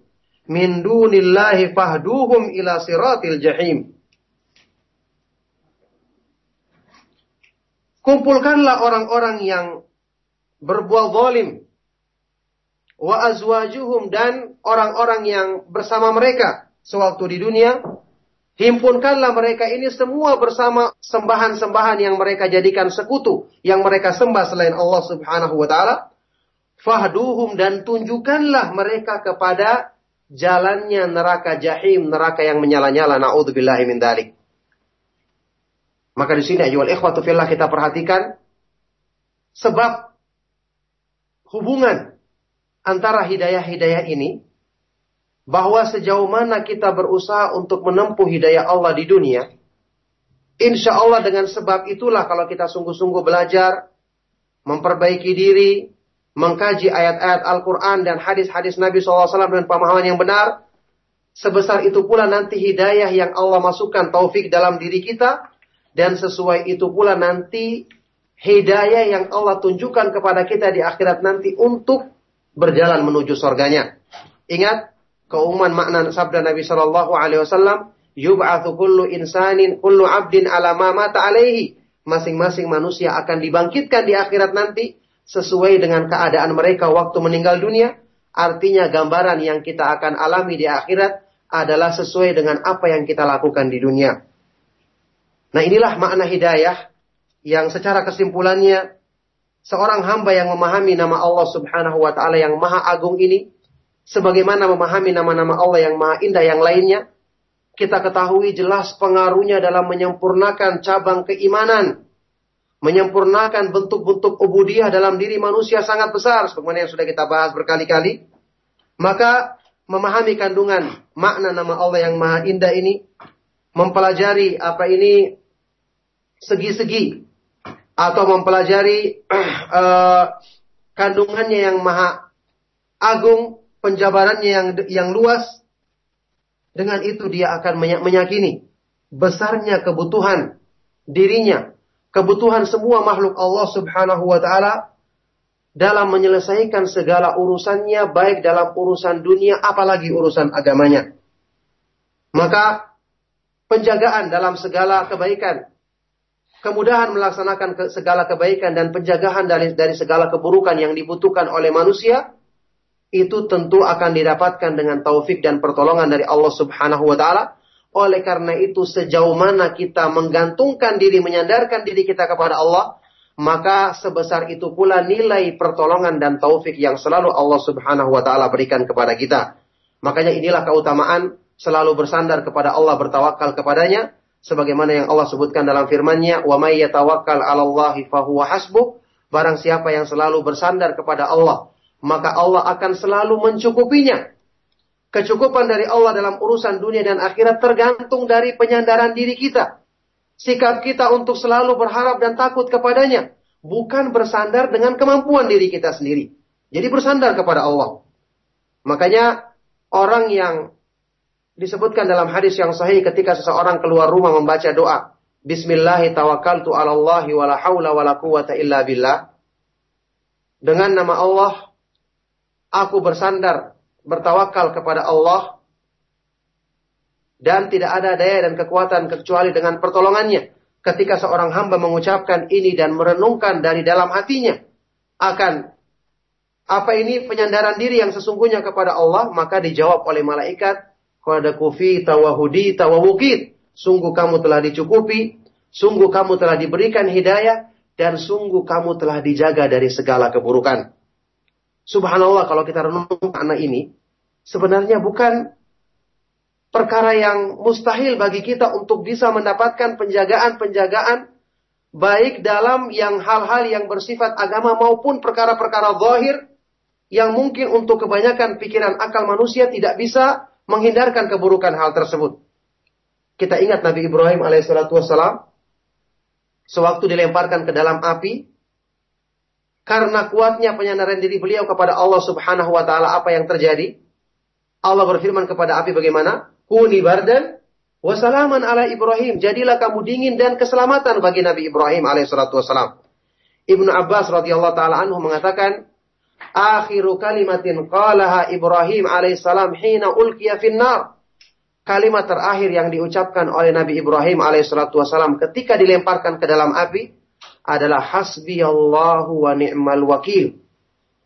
min dunillahi fahduhum ila siratil jahim. Kumpulkanlah orang-orang yang berbuat zalim wa azwajuhum dan orang-orang yang bersama mereka sewaktu di dunia Himpunkanlah mereka ini semua bersama sembahan-sembahan yang mereka jadikan sekutu, yang mereka sembah selain Allah Subhanahu wa taala. Fahduhum dan tunjukkanlah mereka kepada jalannya neraka jahim, neraka yang menyala-nyala. Nauzubillahi min dalik. Maka di sini ayyuhal ikhwatu fillah kita perhatikan sebab hubungan antara hidayah-hidayah ini bahwa sejauh mana kita berusaha untuk menempuh hidayah Allah di dunia, insya Allah dengan sebab itulah kalau kita sungguh-sungguh belajar, memperbaiki diri, mengkaji ayat-ayat Al-Quran dan hadis-hadis Nabi SAW dan pemahaman yang benar, sebesar itu pula nanti hidayah yang Allah masukkan taufik dalam diri kita, dan sesuai itu pula nanti hidayah yang Allah tunjukkan kepada kita di akhirat nanti untuk berjalan menuju surganya. Ingat, keumuman makna sabda Nabi Shallallahu Alaihi Wasallam, yub'atsu kullu insanin kullu abdin ala ma mata alaihi. Masing-masing manusia akan dibangkitkan di akhirat nanti sesuai dengan keadaan mereka waktu meninggal dunia. Artinya gambaran yang kita akan alami di akhirat adalah sesuai dengan apa yang kita lakukan di dunia. Nah inilah makna hidayah yang secara kesimpulannya seorang hamba yang memahami nama Allah Subhanahu wa taala yang maha agung ini sebagaimana memahami nama-nama Allah yang maha indah yang lainnya, kita ketahui jelas pengaruhnya dalam menyempurnakan cabang keimanan, menyempurnakan bentuk-bentuk ubudiyah dalam diri manusia sangat besar, sebagaimana yang sudah kita bahas berkali-kali. Maka memahami kandungan makna nama Allah yang maha indah ini, mempelajari apa ini segi-segi atau mempelajari uh, kandungannya yang maha agung penjabarannya yang yang luas, dengan itu dia akan meyakini besarnya kebutuhan dirinya, kebutuhan semua makhluk Allah Subhanahu wa taala dalam menyelesaikan segala urusannya baik dalam urusan dunia apalagi urusan agamanya. Maka penjagaan dalam segala kebaikan, kemudahan melaksanakan ke segala kebaikan dan penjagaan dari dari segala keburukan yang dibutuhkan oleh manusia itu tentu akan didapatkan dengan taufik dan pertolongan dari Allah Subhanahu wa taala. Oleh karena itu sejauh mana kita menggantungkan diri menyandarkan diri kita kepada Allah, maka sebesar itu pula nilai pertolongan dan taufik yang selalu Allah Subhanahu wa taala berikan kepada kita. Makanya inilah keutamaan selalu bersandar kepada Allah, bertawakal kepadanya sebagaimana yang Allah sebutkan dalam firman-Nya, "Wa may yatawakkal 'alallahi fahuwa hasbuh." Barang siapa yang selalu bersandar kepada Allah, maka Allah akan selalu mencukupinya. Kecukupan dari Allah dalam urusan dunia dan akhirat tergantung dari penyandaran diri kita. Sikap kita untuk selalu berharap dan takut kepadanya. Bukan bersandar dengan kemampuan diri kita sendiri. Jadi bersandar kepada Allah. Makanya orang yang disebutkan dalam hadis yang sahih ketika seseorang keluar rumah membaca doa. Bismillahi tawakkaltu ala Allahi wa la hawla wa la quwata illa billah. Dengan nama Allah, aku bersandar, bertawakal kepada Allah dan tidak ada daya dan kekuatan kecuali dengan pertolongannya. Ketika seorang hamba mengucapkan ini dan merenungkan dari dalam hatinya akan apa ini penyandaran diri yang sesungguhnya kepada Allah, maka dijawab oleh malaikat, "Qad kufi tawahudi tawawukid." Sungguh kamu telah dicukupi, sungguh kamu telah diberikan hidayah, dan sungguh kamu telah dijaga dari segala keburukan. Subhanallah kalau kita renungkan anak ini, sebenarnya bukan perkara yang mustahil bagi kita untuk bisa mendapatkan penjagaan-penjagaan baik dalam yang hal-hal yang bersifat agama maupun perkara-perkara zahir yang mungkin untuk kebanyakan pikiran akal manusia tidak bisa menghindarkan keburukan hal tersebut. Kita ingat Nabi Ibrahim alaihissalatu wassalam sewaktu dilemparkan ke dalam api karena kuatnya penyandaran diri beliau kepada Allah Subhanahu wa taala apa yang terjadi? Allah berfirman kepada api bagaimana? Kuni bardan wasalaman ala Ibrahim. Jadilah kamu dingin dan keselamatan bagi Nabi Ibrahim alaihissalatu wassalam. Ibnu Abbas radhiyallahu taala anhu mengatakan, akhiru kalimatin qalaha Ibrahim alaihissalam hina ulqiya finnar. Kalimat terakhir yang diucapkan oleh Nabi Ibrahim alaihissalatu ketika dilemparkan ke dalam api adalah hasbi Allahu wa ni'mal wakil.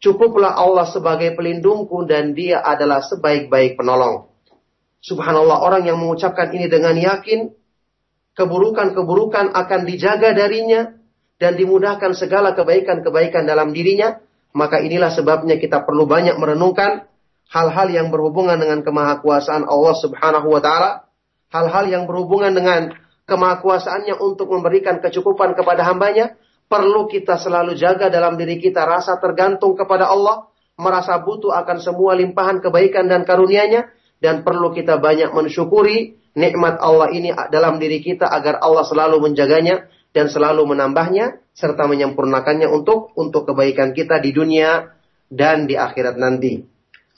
Cukuplah Allah sebagai pelindungku dan dia adalah sebaik-baik penolong. Subhanallah orang yang mengucapkan ini dengan yakin keburukan-keburukan akan dijaga darinya dan dimudahkan segala kebaikan-kebaikan dalam dirinya, maka inilah sebabnya kita perlu banyak merenungkan hal-hal yang berhubungan dengan kemahakuasaan Allah Subhanahu wa taala, hal-hal yang berhubungan dengan kemahakuasaannya untuk memberikan kecukupan kepada hambanya, perlu kita selalu jaga dalam diri kita rasa tergantung kepada Allah, merasa butuh akan semua limpahan kebaikan dan karunia-Nya dan perlu kita banyak mensyukuri nikmat Allah ini dalam diri kita agar Allah selalu menjaganya dan selalu menambahnya serta menyempurnakannya untuk untuk kebaikan kita di dunia dan di akhirat nanti.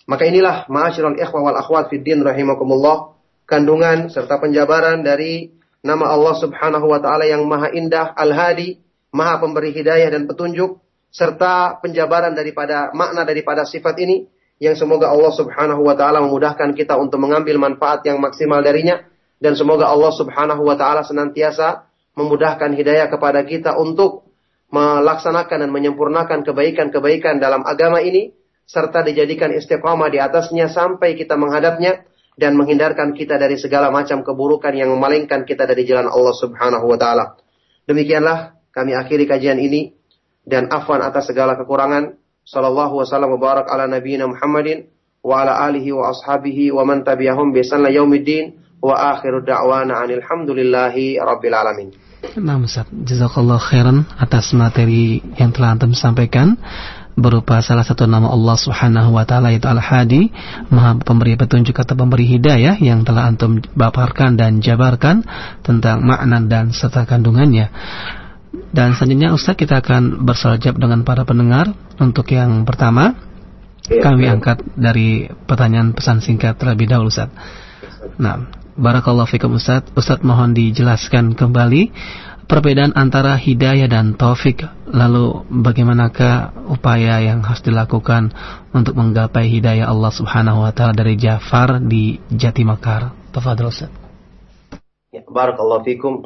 Maka inilah ma'asyiral ikhwa wal akhwat fid din rahimakumullah kandungan serta penjabaran dari nama Allah Subhanahu wa taala yang maha indah, Al-Hadi, maha pemberi hidayah dan petunjuk serta penjabaran daripada makna daripada sifat ini yang semoga Allah Subhanahu wa taala memudahkan kita untuk mengambil manfaat yang maksimal darinya dan semoga Allah Subhanahu wa taala senantiasa memudahkan hidayah kepada kita untuk melaksanakan dan menyempurnakan kebaikan-kebaikan dalam agama ini serta dijadikan istiqamah di atasnya sampai kita menghadapnya dan menghindarkan kita dari segala macam keburukan yang memalingkan kita dari jalan Allah Subhanahu wa taala. Demikianlah kami akhiri kajian ini dan afwan atas segala kekurangan sallallahu wasallam wa barak ala nabiyyina Muhammadin wa ala alihi wa ashabihi wa man tabi'ahum bi ihsan yaumiddin wa akhiru da'wana anil hamdulillahi rabbil alamin. Nah, Ustaz, jazakallah khairan atas materi yang telah antum sampaikan berupa salah satu nama Allah Subhanahu wa taala yaitu Al-Hadi, Maha pemberi petunjuk atau pemberi hidayah yang telah antum paparkan dan jabarkan tentang makna dan serta kandungannya. Dan selanjutnya Ustaz kita akan bersolajab dengan para pendengar untuk yang pertama ya, kami ya. angkat dari pertanyaan pesan singkat terlebih dahulu Ustaz. Nah, Barakallahu fikum Ustaz. Ustaz mohon dijelaskan kembali perbedaan antara hidayah dan taufik. Lalu bagaimanakah upaya yang harus dilakukan untuk menggapai hidayah Allah Subhanahu wa taala dari Jafar di Jati Mekar? Tafadhol Ustaz. Ya, barakallahu fikum.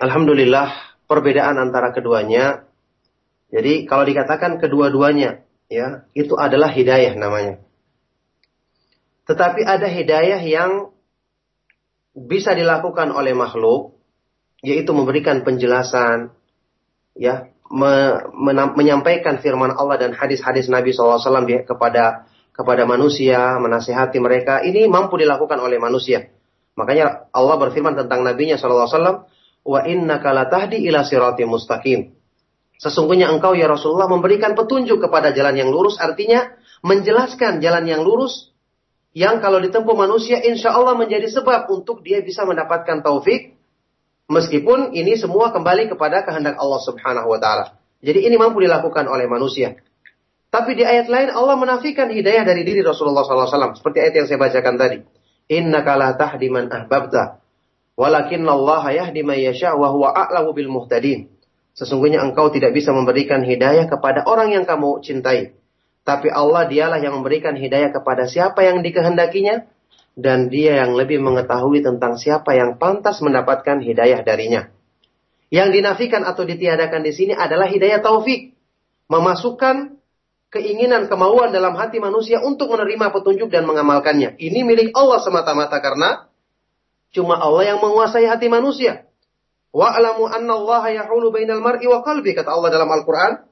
Alhamdulillah perbedaan antara keduanya. Jadi kalau dikatakan kedua-duanya ya, itu adalah hidayah namanya. Tetapi ada hidayah yang bisa dilakukan oleh makhluk, yaitu memberikan penjelasan, ya, me, menyampaikan firman Allah dan hadis-hadis Nabi SAW kepada kepada manusia, menasihati mereka. Ini mampu dilakukan oleh manusia. Makanya Allah berfirman tentang Nabi-Nya SAW, wa inna kalatahdi ila sirati mustaqim. Sesungguhnya engkau ya Rasulullah memberikan petunjuk kepada jalan yang lurus, artinya menjelaskan jalan yang lurus yang kalau ditempuh manusia insya Allah menjadi sebab untuk dia bisa mendapatkan taufik meskipun ini semua kembali kepada kehendak Allah Subhanahu wa taala. Jadi ini mampu dilakukan oleh manusia. Tapi di ayat lain Allah menafikan hidayah dari diri Rasulullah SAW. Seperti ayat yang saya bacakan tadi. Inna la tahdi man ahbabta. Walakin Allah yahdi man yasha wa huwa a'lamu bil muhtadin. Sesungguhnya engkau tidak bisa memberikan hidayah kepada orang yang kamu cintai. Tapi Allah dialah yang memberikan hidayah kepada siapa yang dikehendakinya. Dan dia yang lebih mengetahui tentang siapa yang pantas mendapatkan hidayah darinya. Yang dinafikan atau ditiadakan di sini adalah hidayah taufik. Memasukkan keinginan, kemauan dalam hati manusia untuk menerima petunjuk dan mengamalkannya. Ini milik Allah semata-mata karena cuma Allah yang menguasai hati manusia. Wa'lamu anna Allah yahulu bainal mar'i wa qalbi kata Allah dalam Al-Qur'an.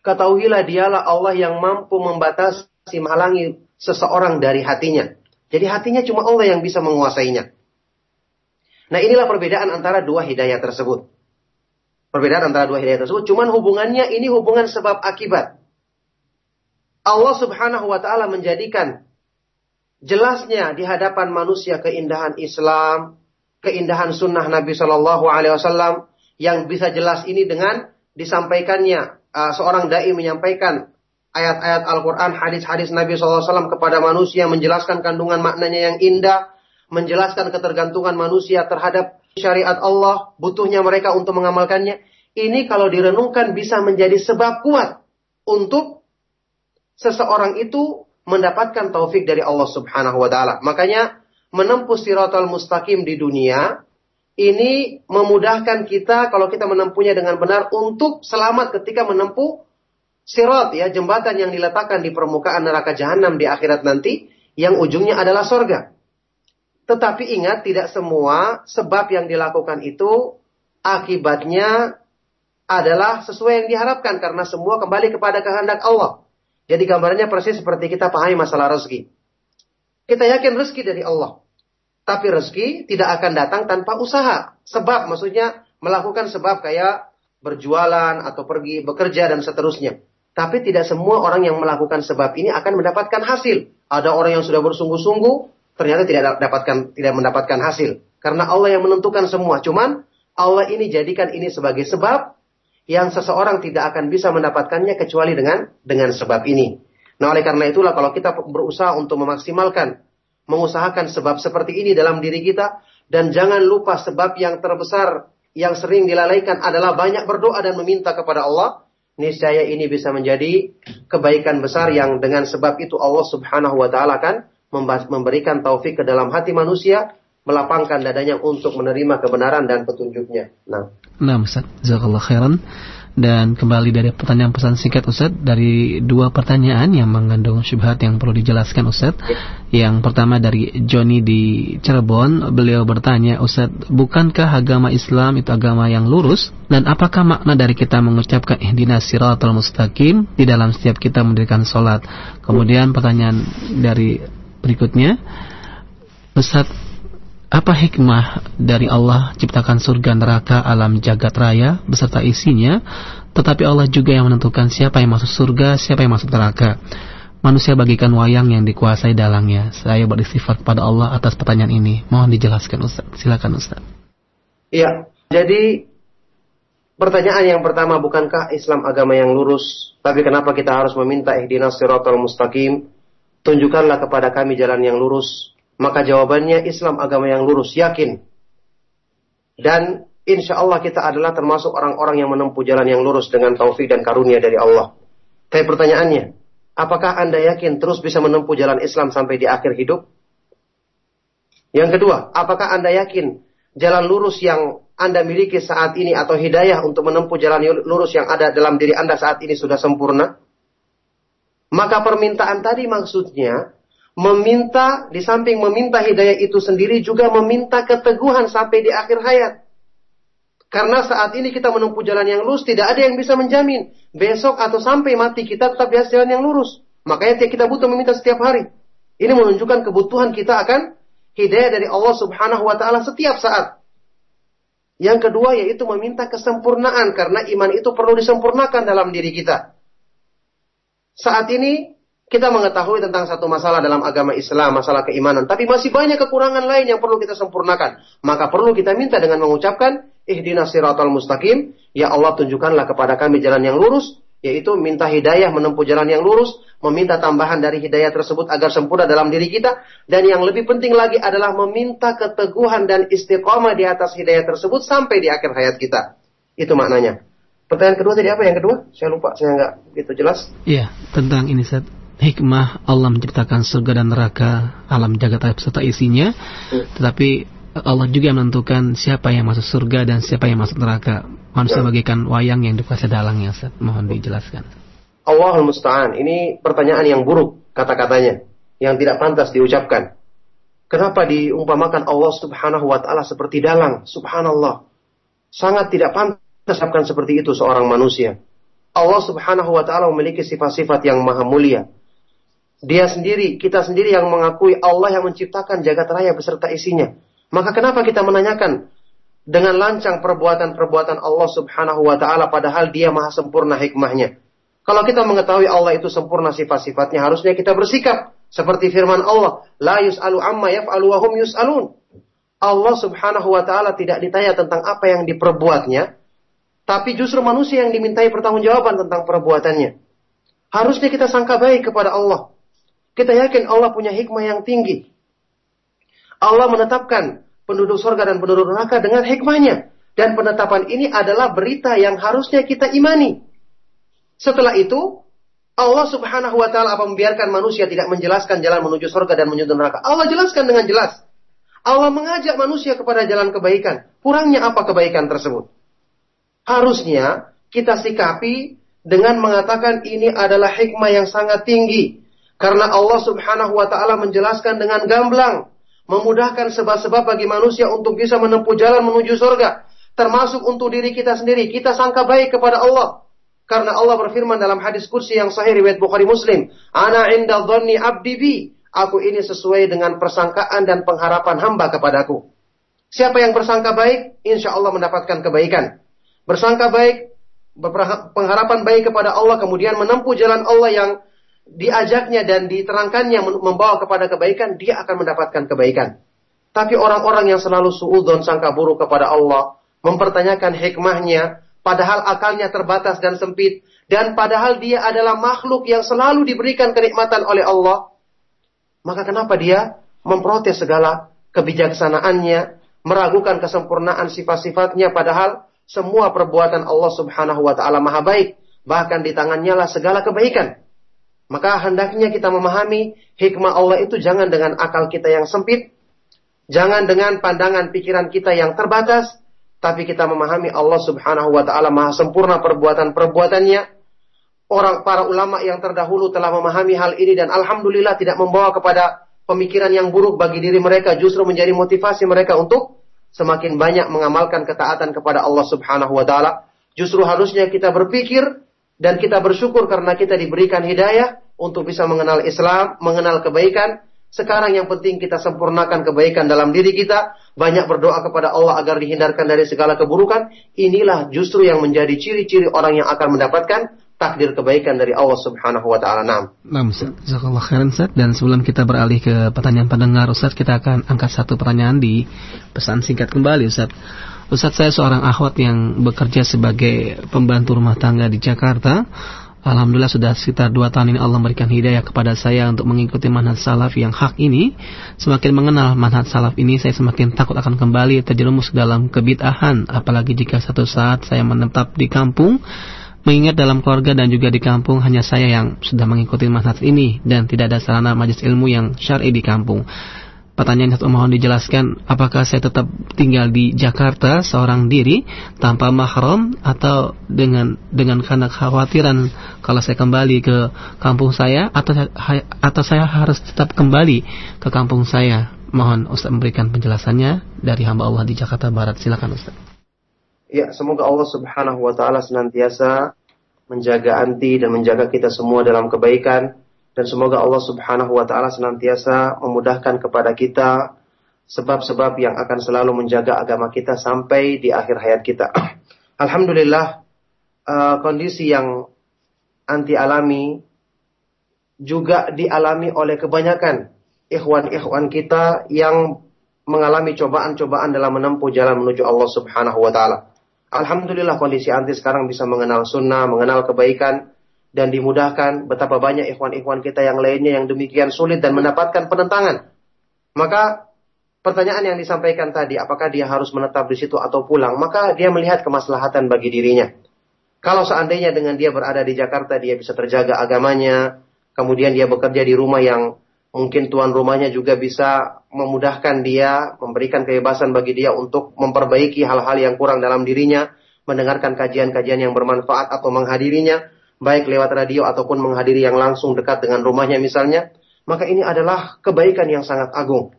Ketahuilah dialah Allah yang mampu membatasi menghalangi seseorang dari hatinya. Jadi hatinya cuma Allah yang bisa menguasainya. Nah inilah perbedaan antara dua hidayah tersebut. Perbedaan antara dua hidayah tersebut. Cuman hubungannya ini hubungan sebab akibat. Allah subhanahu wa ta'ala menjadikan jelasnya di hadapan manusia keindahan Islam, keindahan sunnah Nabi Shallallahu Alaihi Wasallam yang bisa jelas ini dengan disampaikannya uh, seorang dai menyampaikan ayat-ayat Al-Quran, hadis-hadis Nabi SAW kepada manusia, menjelaskan kandungan maknanya yang indah, menjelaskan ketergantungan manusia terhadap syariat Allah, butuhnya mereka untuk mengamalkannya. Ini kalau direnungkan bisa menjadi sebab kuat untuk seseorang itu mendapatkan taufik dari Allah Subhanahu wa taala. Makanya menempuh siratal mustaqim di dunia ini memudahkan kita kalau kita menempuhnya dengan benar untuk selamat ketika menempuh sirat ya jembatan yang diletakkan di permukaan neraka jahanam di akhirat nanti yang ujungnya adalah sorga. Tetapi ingat tidak semua sebab yang dilakukan itu akibatnya adalah sesuai yang diharapkan karena semua kembali kepada kehendak Allah. Jadi gambarannya persis seperti kita pahami masalah rezeki. Kita yakin rezeki dari Allah. Tapi rezeki tidak akan datang tanpa usaha. Sebab maksudnya melakukan sebab kayak berjualan atau pergi bekerja dan seterusnya. Tapi tidak semua orang yang melakukan sebab ini akan mendapatkan hasil. Ada orang yang sudah bersungguh-sungguh ternyata tidak dapatkan tidak mendapatkan hasil. Karena Allah yang menentukan semua. Cuman Allah ini jadikan ini sebagai sebab yang seseorang tidak akan bisa mendapatkannya kecuali dengan dengan sebab ini. Nah, oleh karena itulah kalau kita berusaha untuk memaksimalkan mengusahakan sebab seperti ini dalam diri kita dan jangan lupa sebab yang terbesar yang sering dilalaikan adalah banyak berdoa dan meminta kepada Allah. Niscaya ini bisa menjadi kebaikan besar yang dengan sebab itu Allah Subhanahu wa taala akan memberikan taufik ke dalam hati manusia melapangkan dadanya untuk menerima kebenaran dan petunjuknya. Nah, nah Ustaz, khairan. Dan kembali dari pertanyaan pesan singkat Ustaz dari dua pertanyaan yang mengandung syubhat yang perlu dijelaskan Ustaz. Yang pertama dari Joni di Cirebon, beliau bertanya, Ustaz, bukankah agama Islam itu agama yang lurus? Dan apakah makna dari kita mengucapkan ihdinas siratal mustaqim di dalam setiap kita mendirikan sholat? Kemudian pertanyaan dari berikutnya, Ustaz, apa hikmah dari Allah ciptakan surga neraka alam jagat raya beserta isinya, tetapi Allah juga yang menentukan siapa yang masuk surga, siapa yang masuk neraka. Manusia bagikan wayang yang dikuasai dalangnya. Saya beristighfar kepada Allah atas pertanyaan ini. Mohon dijelaskan Ustaz. Silakan Ustaz. Iya, jadi pertanyaan yang pertama bukankah Islam agama yang lurus? Tapi kenapa kita harus meminta ihdinas siratal mustaqim? Tunjukkanlah kepada kami jalan yang lurus Maka jawabannya Islam agama yang lurus, yakin. Dan insya Allah kita adalah termasuk orang-orang yang menempuh jalan yang lurus dengan taufik dan karunia dari Allah. Tapi pertanyaannya, apakah Anda yakin terus bisa menempuh jalan Islam sampai di akhir hidup? Yang kedua, apakah Anda yakin jalan lurus yang Anda miliki saat ini atau hidayah untuk menempuh jalan lurus yang ada dalam diri Anda saat ini sudah sempurna? Maka permintaan tadi maksudnya meminta di samping meminta hidayah itu sendiri juga meminta keteguhan sampai di akhir hayat. Karena saat ini kita menempuh jalan yang lurus, tidak ada yang bisa menjamin besok atau sampai mati kita tetap di jalan yang lurus. Makanya kita butuh meminta setiap hari. Ini menunjukkan kebutuhan kita akan hidayah dari Allah Subhanahu wa taala setiap saat. Yang kedua yaitu meminta kesempurnaan karena iman itu perlu disempurnakan dalam diri kita. Saat ini kita mengetahui tentang satu masalah dalam agama Islam, masalah keimanan. Tapi masih banyak kekurangan lain yang perlu kita sempurnakan. Maka perlu kita minta dengan mengucapkan, Ihdinas siratal mustaqim. Ya Allah tunjukkanlah kepada kami jalan yang lurus. Yaitu minta hidayah menempuh jalan yang lurus. Meminta tambahan dari hidayah tersebut agar sempurna dalam diri kita. Dan yang lebih penting lagi adalah meminta keteguhan dan istiqomah di atas hidayah tersebut sampai di akhir hayat kita. Itu maknanya. Pertanyaan kedua tadi apa yang kedua? Saya lupa, saya nggak begitu jelas. Iya, tentang ini Seth hikmah Allah menciptakan surga dan neraka, alam jagat serta isinya. Hmm. Tetapi Allah juga menentukan siapa yang masuk surga dan siapa yang masuk neraka. Manusia hmm. bagikan wayang yang dikuasai dalangnya. Ustaz. Mohon dijelaskan. Allahul musta'an. Ini pertanyaan yang buruk kata-katanya, yang tidak pantas diucapkan. Kenapa diumpamakan Allah Subhanahu wa taala seperti dalang? Subhanallah. Sangat tidak pantas ucapkan seperti itu seorang manusia. Allah Subhanahu wa taala memiliki sifat-sifat yang maha mulia dia sendiri, kita sendiri yang mengakui Allah yang menciptakan jagat raya beserta isinya. Maka kenapa kita menanyakan dengan lancang perbuatan-perbuatan Allah Subhanahu wa taala padahal Dia Maha sempurna hikmahnya? Kalau kita mengetahui Allah itu sempurna sifat-sifatnya, harusnya kita bersikap seperti firman Allah, la yus'alu amma yaf'alu wa hum yus'alun. Allah Subhanahu wa taala tidak ditanya tentang apa yang diperbuatnya, tapi justru manusia yang dimintai pertanggungjawaban tentang perbuatannya. Harusnya kita sangka baik kepada Allah. Kita yakin Allah punya hikmah yang tinggi. Allah menetapkan penduduk surga dan penduduk neraka dengan hikmahnya. Dan penetapan ini adalah berita yang harusnya kita imani. Setelah itu, Allah subhanahu wa ta'ala apa membiarkan manusia tidak menjelaskan jalan menuju surga dan menuju neraka. Allah jelaskan dengan jelas. Allah mengajak manusia kepada jalan kebaikan. Kurangnya apa kebaikan tersebut? Harusnya kita sikapi dengan mengatakan ini adalah hikmah yang sangat tinggi. Karena Allah subhanahu wa ta'ala menjelaskan dengan gamblang. Memudahkan sebab-sebab bagi manusia untuk bisa menempuh jalan menuju surga. Termasuk untuk diri kita sendiri. Kita sangka baik kepada Allah. Karena Allah berfirman dalam hadis kursi yang sahih riwayat Bukhari Muslim. Ana inda dhanni abdi bi. Aku ini sesuai dengan persangkaan dan pengharapan hamba kepadaku. Siapa yang bersangka baik, insya Allah mendapatkan kebaikan. Bersangka baik, pengharapan baik kepada Allah, kemudian menempuh jalan Allah yang diajaknya dan diterangkannya membawa kepada kebaikan, dia akan mendapatkan kebaikan. Tapi orang-orang yang selalu suudon sangka buruk kepada Allah, mempertanyakan hikmahnya, padahal akalnya terbatas dan sempit, dan padahal dia adalah makhluk yang selalu diberikan kenikmatan oleh Allah, maka kenapa dia memprotes segala kebijaksanaannya, meragukan kesempurnaan sifat-sifatnya, padahal semua perbuatan Allah Subhanahu wa Ta'ala Maha Baik, bahkan di tangannya lah segala kebaikan. Maka hendaknya kita memahami hikmah Allah itu jangan dengan akal kita yang sempit, jangan dengan pandangan pikiran kita yang terbatas, tapi kita memahami Allah Subhanahu wa taala maha sempurna perbuatan-perbuatannya. Orang para ulama yang terdahulu telah memahami hal ini dan alhamdulillah tidak membawa kepada pemikiran yang buruk bagi diri mereka, justru menjadi motivasi mereka untuk semakin banyak mengamalkan ketaatan kepada Allah Subhanahu wa taala. Justru harusnya kita berpikir dan kita bersyukur karena kita diberikan hidayah untuk bisa mengenal Islam, mengenal kebaikan. Sekarang yang penting kita sempurnakan kebaikan dalam diri kita, banyak berdoa kepada Allah agar dihindarkan dari segala keburukan. Inilah justru yang menjadi ciri-ciri orang yang akan mendapatkan takdir kebaikan dari Allah Subhanahu wa taala. Naam. Naam, Jazakallah khairan Ustaz. Dan sebelum kita beralih ke pertanyaan pendengar Ustaz, kita akan angkat satu pertanyaan di pesan singkat kembali Ustaz. Ustaz saya seorang akhwat yang bekerja sebagai pembantu rumah tangga di Jakarta. Alhamdulillah sudah sekitar dua tahun ini Allah memberikan hidayah kepada saya untuk mengikuti manhaj salaf yang hak ini. Semakin mengenal manhaj salaf ini, saya semakin takut akan kembali terjerumus dalam kebitahan. Apalagi jika satu saat saya menetap di kampung, mengingat dalam keluarga dan juga di kampung hanya saya yang sudah mengikuti manhaj ini dan tidak ada sarana majlis ilmu yang syar'i di kampung. Pertanyaan satu mohon dijelaskan apakah saya tetap tinggal di Jakarta seorang diri tanpa mahram atau dengan dengan karena khawatiran kalau saya kembali ke kampung saya atau atau saya harus tetap kembali ke kampung saya. Mohon Ustaz memberikan penjelasannya dari hamba Allah di Jakarta Barat. Silakan Ustaz. Ya, semoga Allah Subhanahu wa taala senantiasa menjaga anti dan menjaga kita semua dalam kebaikan dan semoga Allah Subhanahu wa taala senantiasa memudahkan kepada kita sebab-sebab yang akan selalu menjaga agama kita sampai di akhir hayat kita. Alhamdulillah uh, kondisi yang anti alami juga dialami oleh kebanyakan ikhwan-ikhwan kita yang mengalami cobaan-cobaan dalam menempuh jalan menuju Allah Subhanahu wa taala. Alhamdulillah kondisi anti sekarang bisa mengenal sunnah, mengenal kebaikan, dan dimudahkan betapa banyak ikhwan-ikhwan kita yang lainnya yang demikian sulit dan mendapatkan penentangan. Maka pertanyaan yang disampaikan tadi, apakah dia harus menetap di situ atau pulang? Maka dia melihat kemaslahatan bagi dirinya. Kalau seandainya dengan dia berada di Jakarta, dia bisa terjaga agamanya, kemudian dia bekerja di rumah yang mungkin tuan rumahnya juga bisa memudahkan dia, memberikan kebebasan bagi dia untuk memperbaiki hal-hal yang kurang dalam dirinya, mendengarkan kajian-kajian yang bermanfaat atau menghadirinya, baik lewat radio ataupun menghadiri yang langsung dekat dengan rumahnya misalnya, maka ini adalah kebaikan yang sangat agung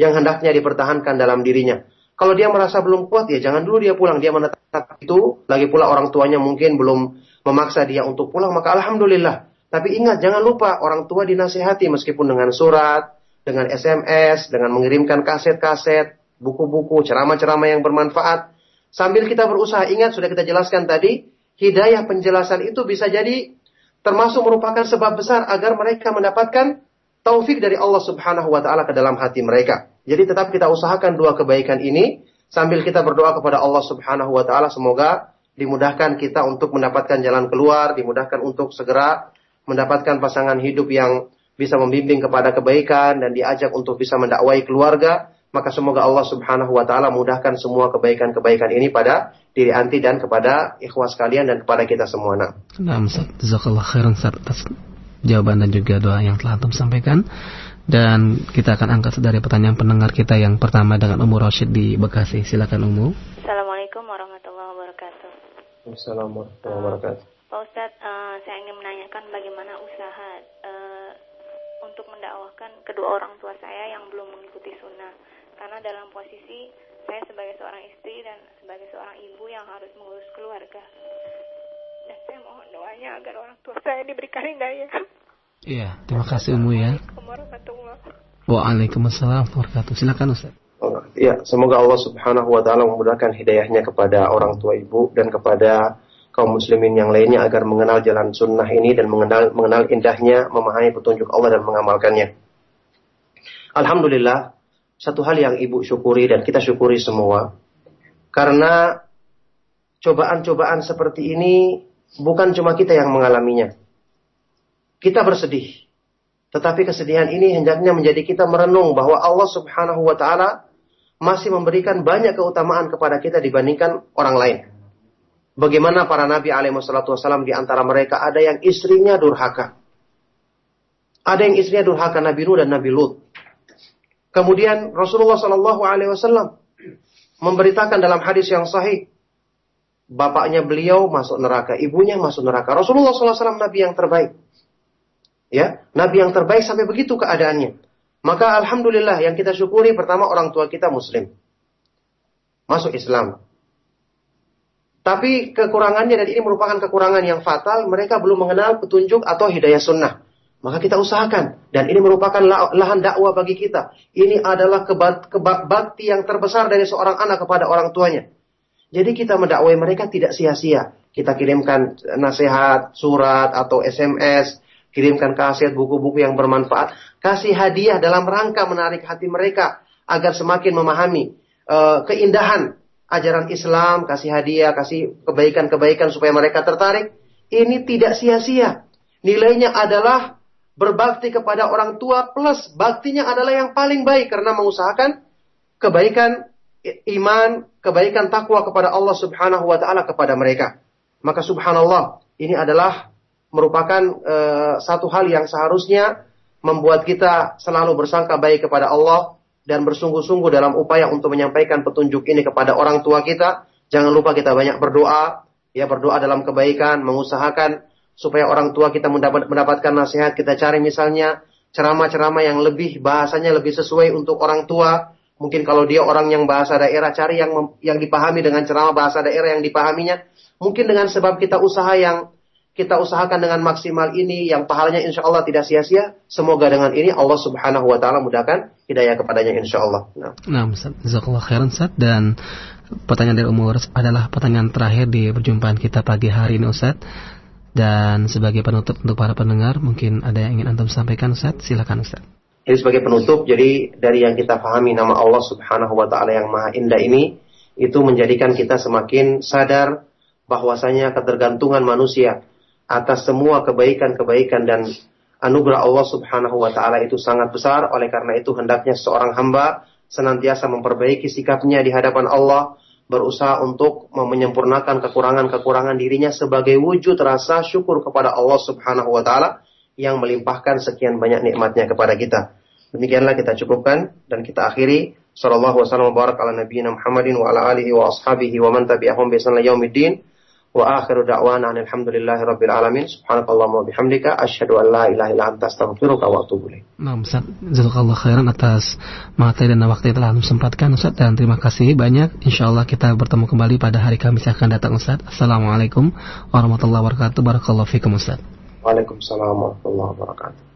yang hendaknya dipertahankan dalam dirinya. Kalau dia merasa belum kuat ya jangan dulu dia pulang, dia menetap itu, lagi pula orang tuanya mungkin belum memaksa dia untuk pulang, maka alhamdulillah. Tapi ingat jangan lupa orang tua dinasihati meskipun dengan surat, dengan SMS, dengan mengirimkan kaset-kaset, buku-buku, ceramah-ceramah yang bermanfaat. Sambil kita berusaha ingat sudah kita jelaskan tadi, hidayah penjelasan itu bisa jadi termasuk merupakan sebab besar agar mereka mendapatkan taufik dari Allah Subhanahu wa taala ke dalam hati mereka. Jadi tetap kita usahakan dua kebaikan ini sambil kita berdoa kepada Allah Subhanahu wa taala semoga dimudahkan kita untuk mendapatkan jalan keluar, dimudahkan untuk segera mendapatkan pasangan hidup yang bisa membimbing kepada kebaikan dan diajak untuk bisa mendakwai keluarga maka semoga Allah Subhanahu wa taala mudahkan semua kebaikan-kebaikan ini pada diri anti dan kepada ikhwas kalian dan kepada kita semua. Nah, nah jazakallah khairan atas jawaban dan juga doa yang telah antum sampaikan. Dan kita akan angkat dari pertanyaan pendengar kita yang pertama dengan Umu Rashid di Bekasi. Silakan Umu. Assalamualaikum warahmatullahi wabarakatuh. Assalamualaikum warahmatullahi wabarakatuh. Pak Ustadz, uh, saya ingin menanyakan bagaimana usaha uh, untuk mendakwahkan kedua orang tua saya yang belum mengikuti sunnah karena dalam posisi saya sebagai seorang istri dan sebagai seorang ibu yang harus mengurus keluarga. Dan saya mohon doanya agar orang tua saya diberikan hidayah. Iya, terima kasih Umu ya. Waalaikumsalam warahmatullahi Silakan Ustaz. Ya, semoga Allah Subhanahu wa taala memudahkan hidayahnya kepada orang tua ibu dan kepada kaum muslimin yang lainnya agar mengenal jalan sunnah ini dan mengenal mengenal indahnya memahami petunjuk Allah dan mengamalkannya. Alhamdulillah, satu hal yang ibu syukuri dan kita syukuri semua. Karena cobaan-cobaan seperti ini bukan cuma kita yang mengalaminya. Kita bersedih. Tetapi kesedihan ini hendaknya menjadi kita merenung bahwa Allah subhanahu wa ta'ala masih memberikan banyak keutamaan kepada kita dibandingkan orang lain. Bagaimana para nabi alaihi wasallam di antara mereka ada yang istrinya durhaka. Ada yang istrinya durhaka Nabi Nuh dan Nabi Lut. Kemudian Rasulullah Shallallahu Alaihi Wasallam memberitakan dalam hadis yang sahih, bapaknya beliau masuk neraka, ibunya masuk neraka. Rasulullah SAW Nabi yang terbaik. Ya, Nabi yang terbaik sampai begitu keadaannya. Maka Alhamdulillah yang kita syukuri pertama orang tua kita Muslim. Masuk Islam. Tapi kekurangannya dan ini merupakan kekurangan yang fatal, mereka belum mengenal petunjuk atau hidayah sunnah. Maka kita usahakan. Dan ini merupakan lahan dakwah bagi kita. Ini adalah kebakti yang terbesar dari seorang anak kepada orang tuanya. Jadi kita mendakwai mereka tidak sia-sia. Kita kirimkan nasihat, surat, atau SMS. Kirimkan kaset, buku-buku yang bermanfaat. Kasih hadiah dalam rangka menarik hati mereka. Agar semakin memahami uh, keindahan ajaran Islam. Kasih hadiah, kasih kebaikan-kebaikan supaya mereka tertarik. ini tidak sia-sia. Nilainya adalah berbakti kepada orang tua plus baktinya adalah yang paling baik karena mengusahakan kebaikan iman, kebaikan takwa kepada Allah Subhanahu wa taala kepada mereka. Maka subhanallah, ini adalah merupakan uh, satu hal yang seharusnya membuat kita selalu bersangka baik kepada Allah dan bersungguh-sungguh dalam upaya untuk menyampaikan petunjuk ini kepada orang tua kita. Jangan lupa kita banyak berdoa, ya berdoa dalam kebaikan, mengusahakan supaya orang tua kita mendapat, mendapatkan nasihat. Kita cari misalnya ceramah-ceramah yang lebih bahasanya lebih sesuai untuk orang tua. Mungkin kalau dia orang yang bahasa daerah cari yang yang dipahami dengan ceramah bahasa daerah yang dipahaminya. Mungkin dengan sebab kita usaha yang kita usahakan dengan maksimal ini yang pahalanya insya Allah tidak sia-sia. Semoga dengan ini Allah Subhanahu Wa Taala mudahkan hidayah kepadanya insya Allah. Nah, nah khairan Ustaz dan pertanyaan dari umur adalah pertanyaan terakhir di perjumpaan kita pagi hari ini Ustaz. Dan sebagai penutup untuk para pendengar, mungkin ada yang ingin antum sampaikan Ustaz? Silakan Ustaz. Jadi sebagai penutup, jadi dari yang kita pahami nama Allah Subhanahu wa taala yang Maha Indah ini itu menjadikan kita semakin sadar bahwasanya ketergantungan manusia atas semua kebaikan-kebaikan dan anugerah Allah Subhanahu wa taala itu sangat besar. Oleh karena itu hendaknya seorang hamba senantiasa memperbaiki sikapnya di hadapan Allah, berusaha untuk menyempurnakan kekurangan-kekurangan dirinya sebagai wujud rasa syukur kepada Allah Subhanahu wa taala yang melimpahkan sekian banyak nikmatnya kepada kita. Demikianlah kita cukupkan dan kita akhiri. Sallallahu wasallam wa barak ala nabiyina Muhammadin wa ala alihi wa ashabihi wa man tabi'ahum bi ihsan yaumiddin. Wa akhiru da'wana alhamdulillahi rabbil alamin. Subhanakallahumma wa bihamdika asyhadu an la ilaha illa anta astaghfiruka wa atubu ilaik. Nah, Ustaz, jazakallah khairan atas materi dan waktu yang telah Anda sempatkan Ustaz dan terima kasih banyak. Insyaallah kita bertemu kembali pada hari Kamis yang akan datang Ustaz. Assalamualaikum warahmatullahi wabarakatuh. Barakallahu fikum Ustaz. Waalaikumsalam warahmatullahi wabarakatuh.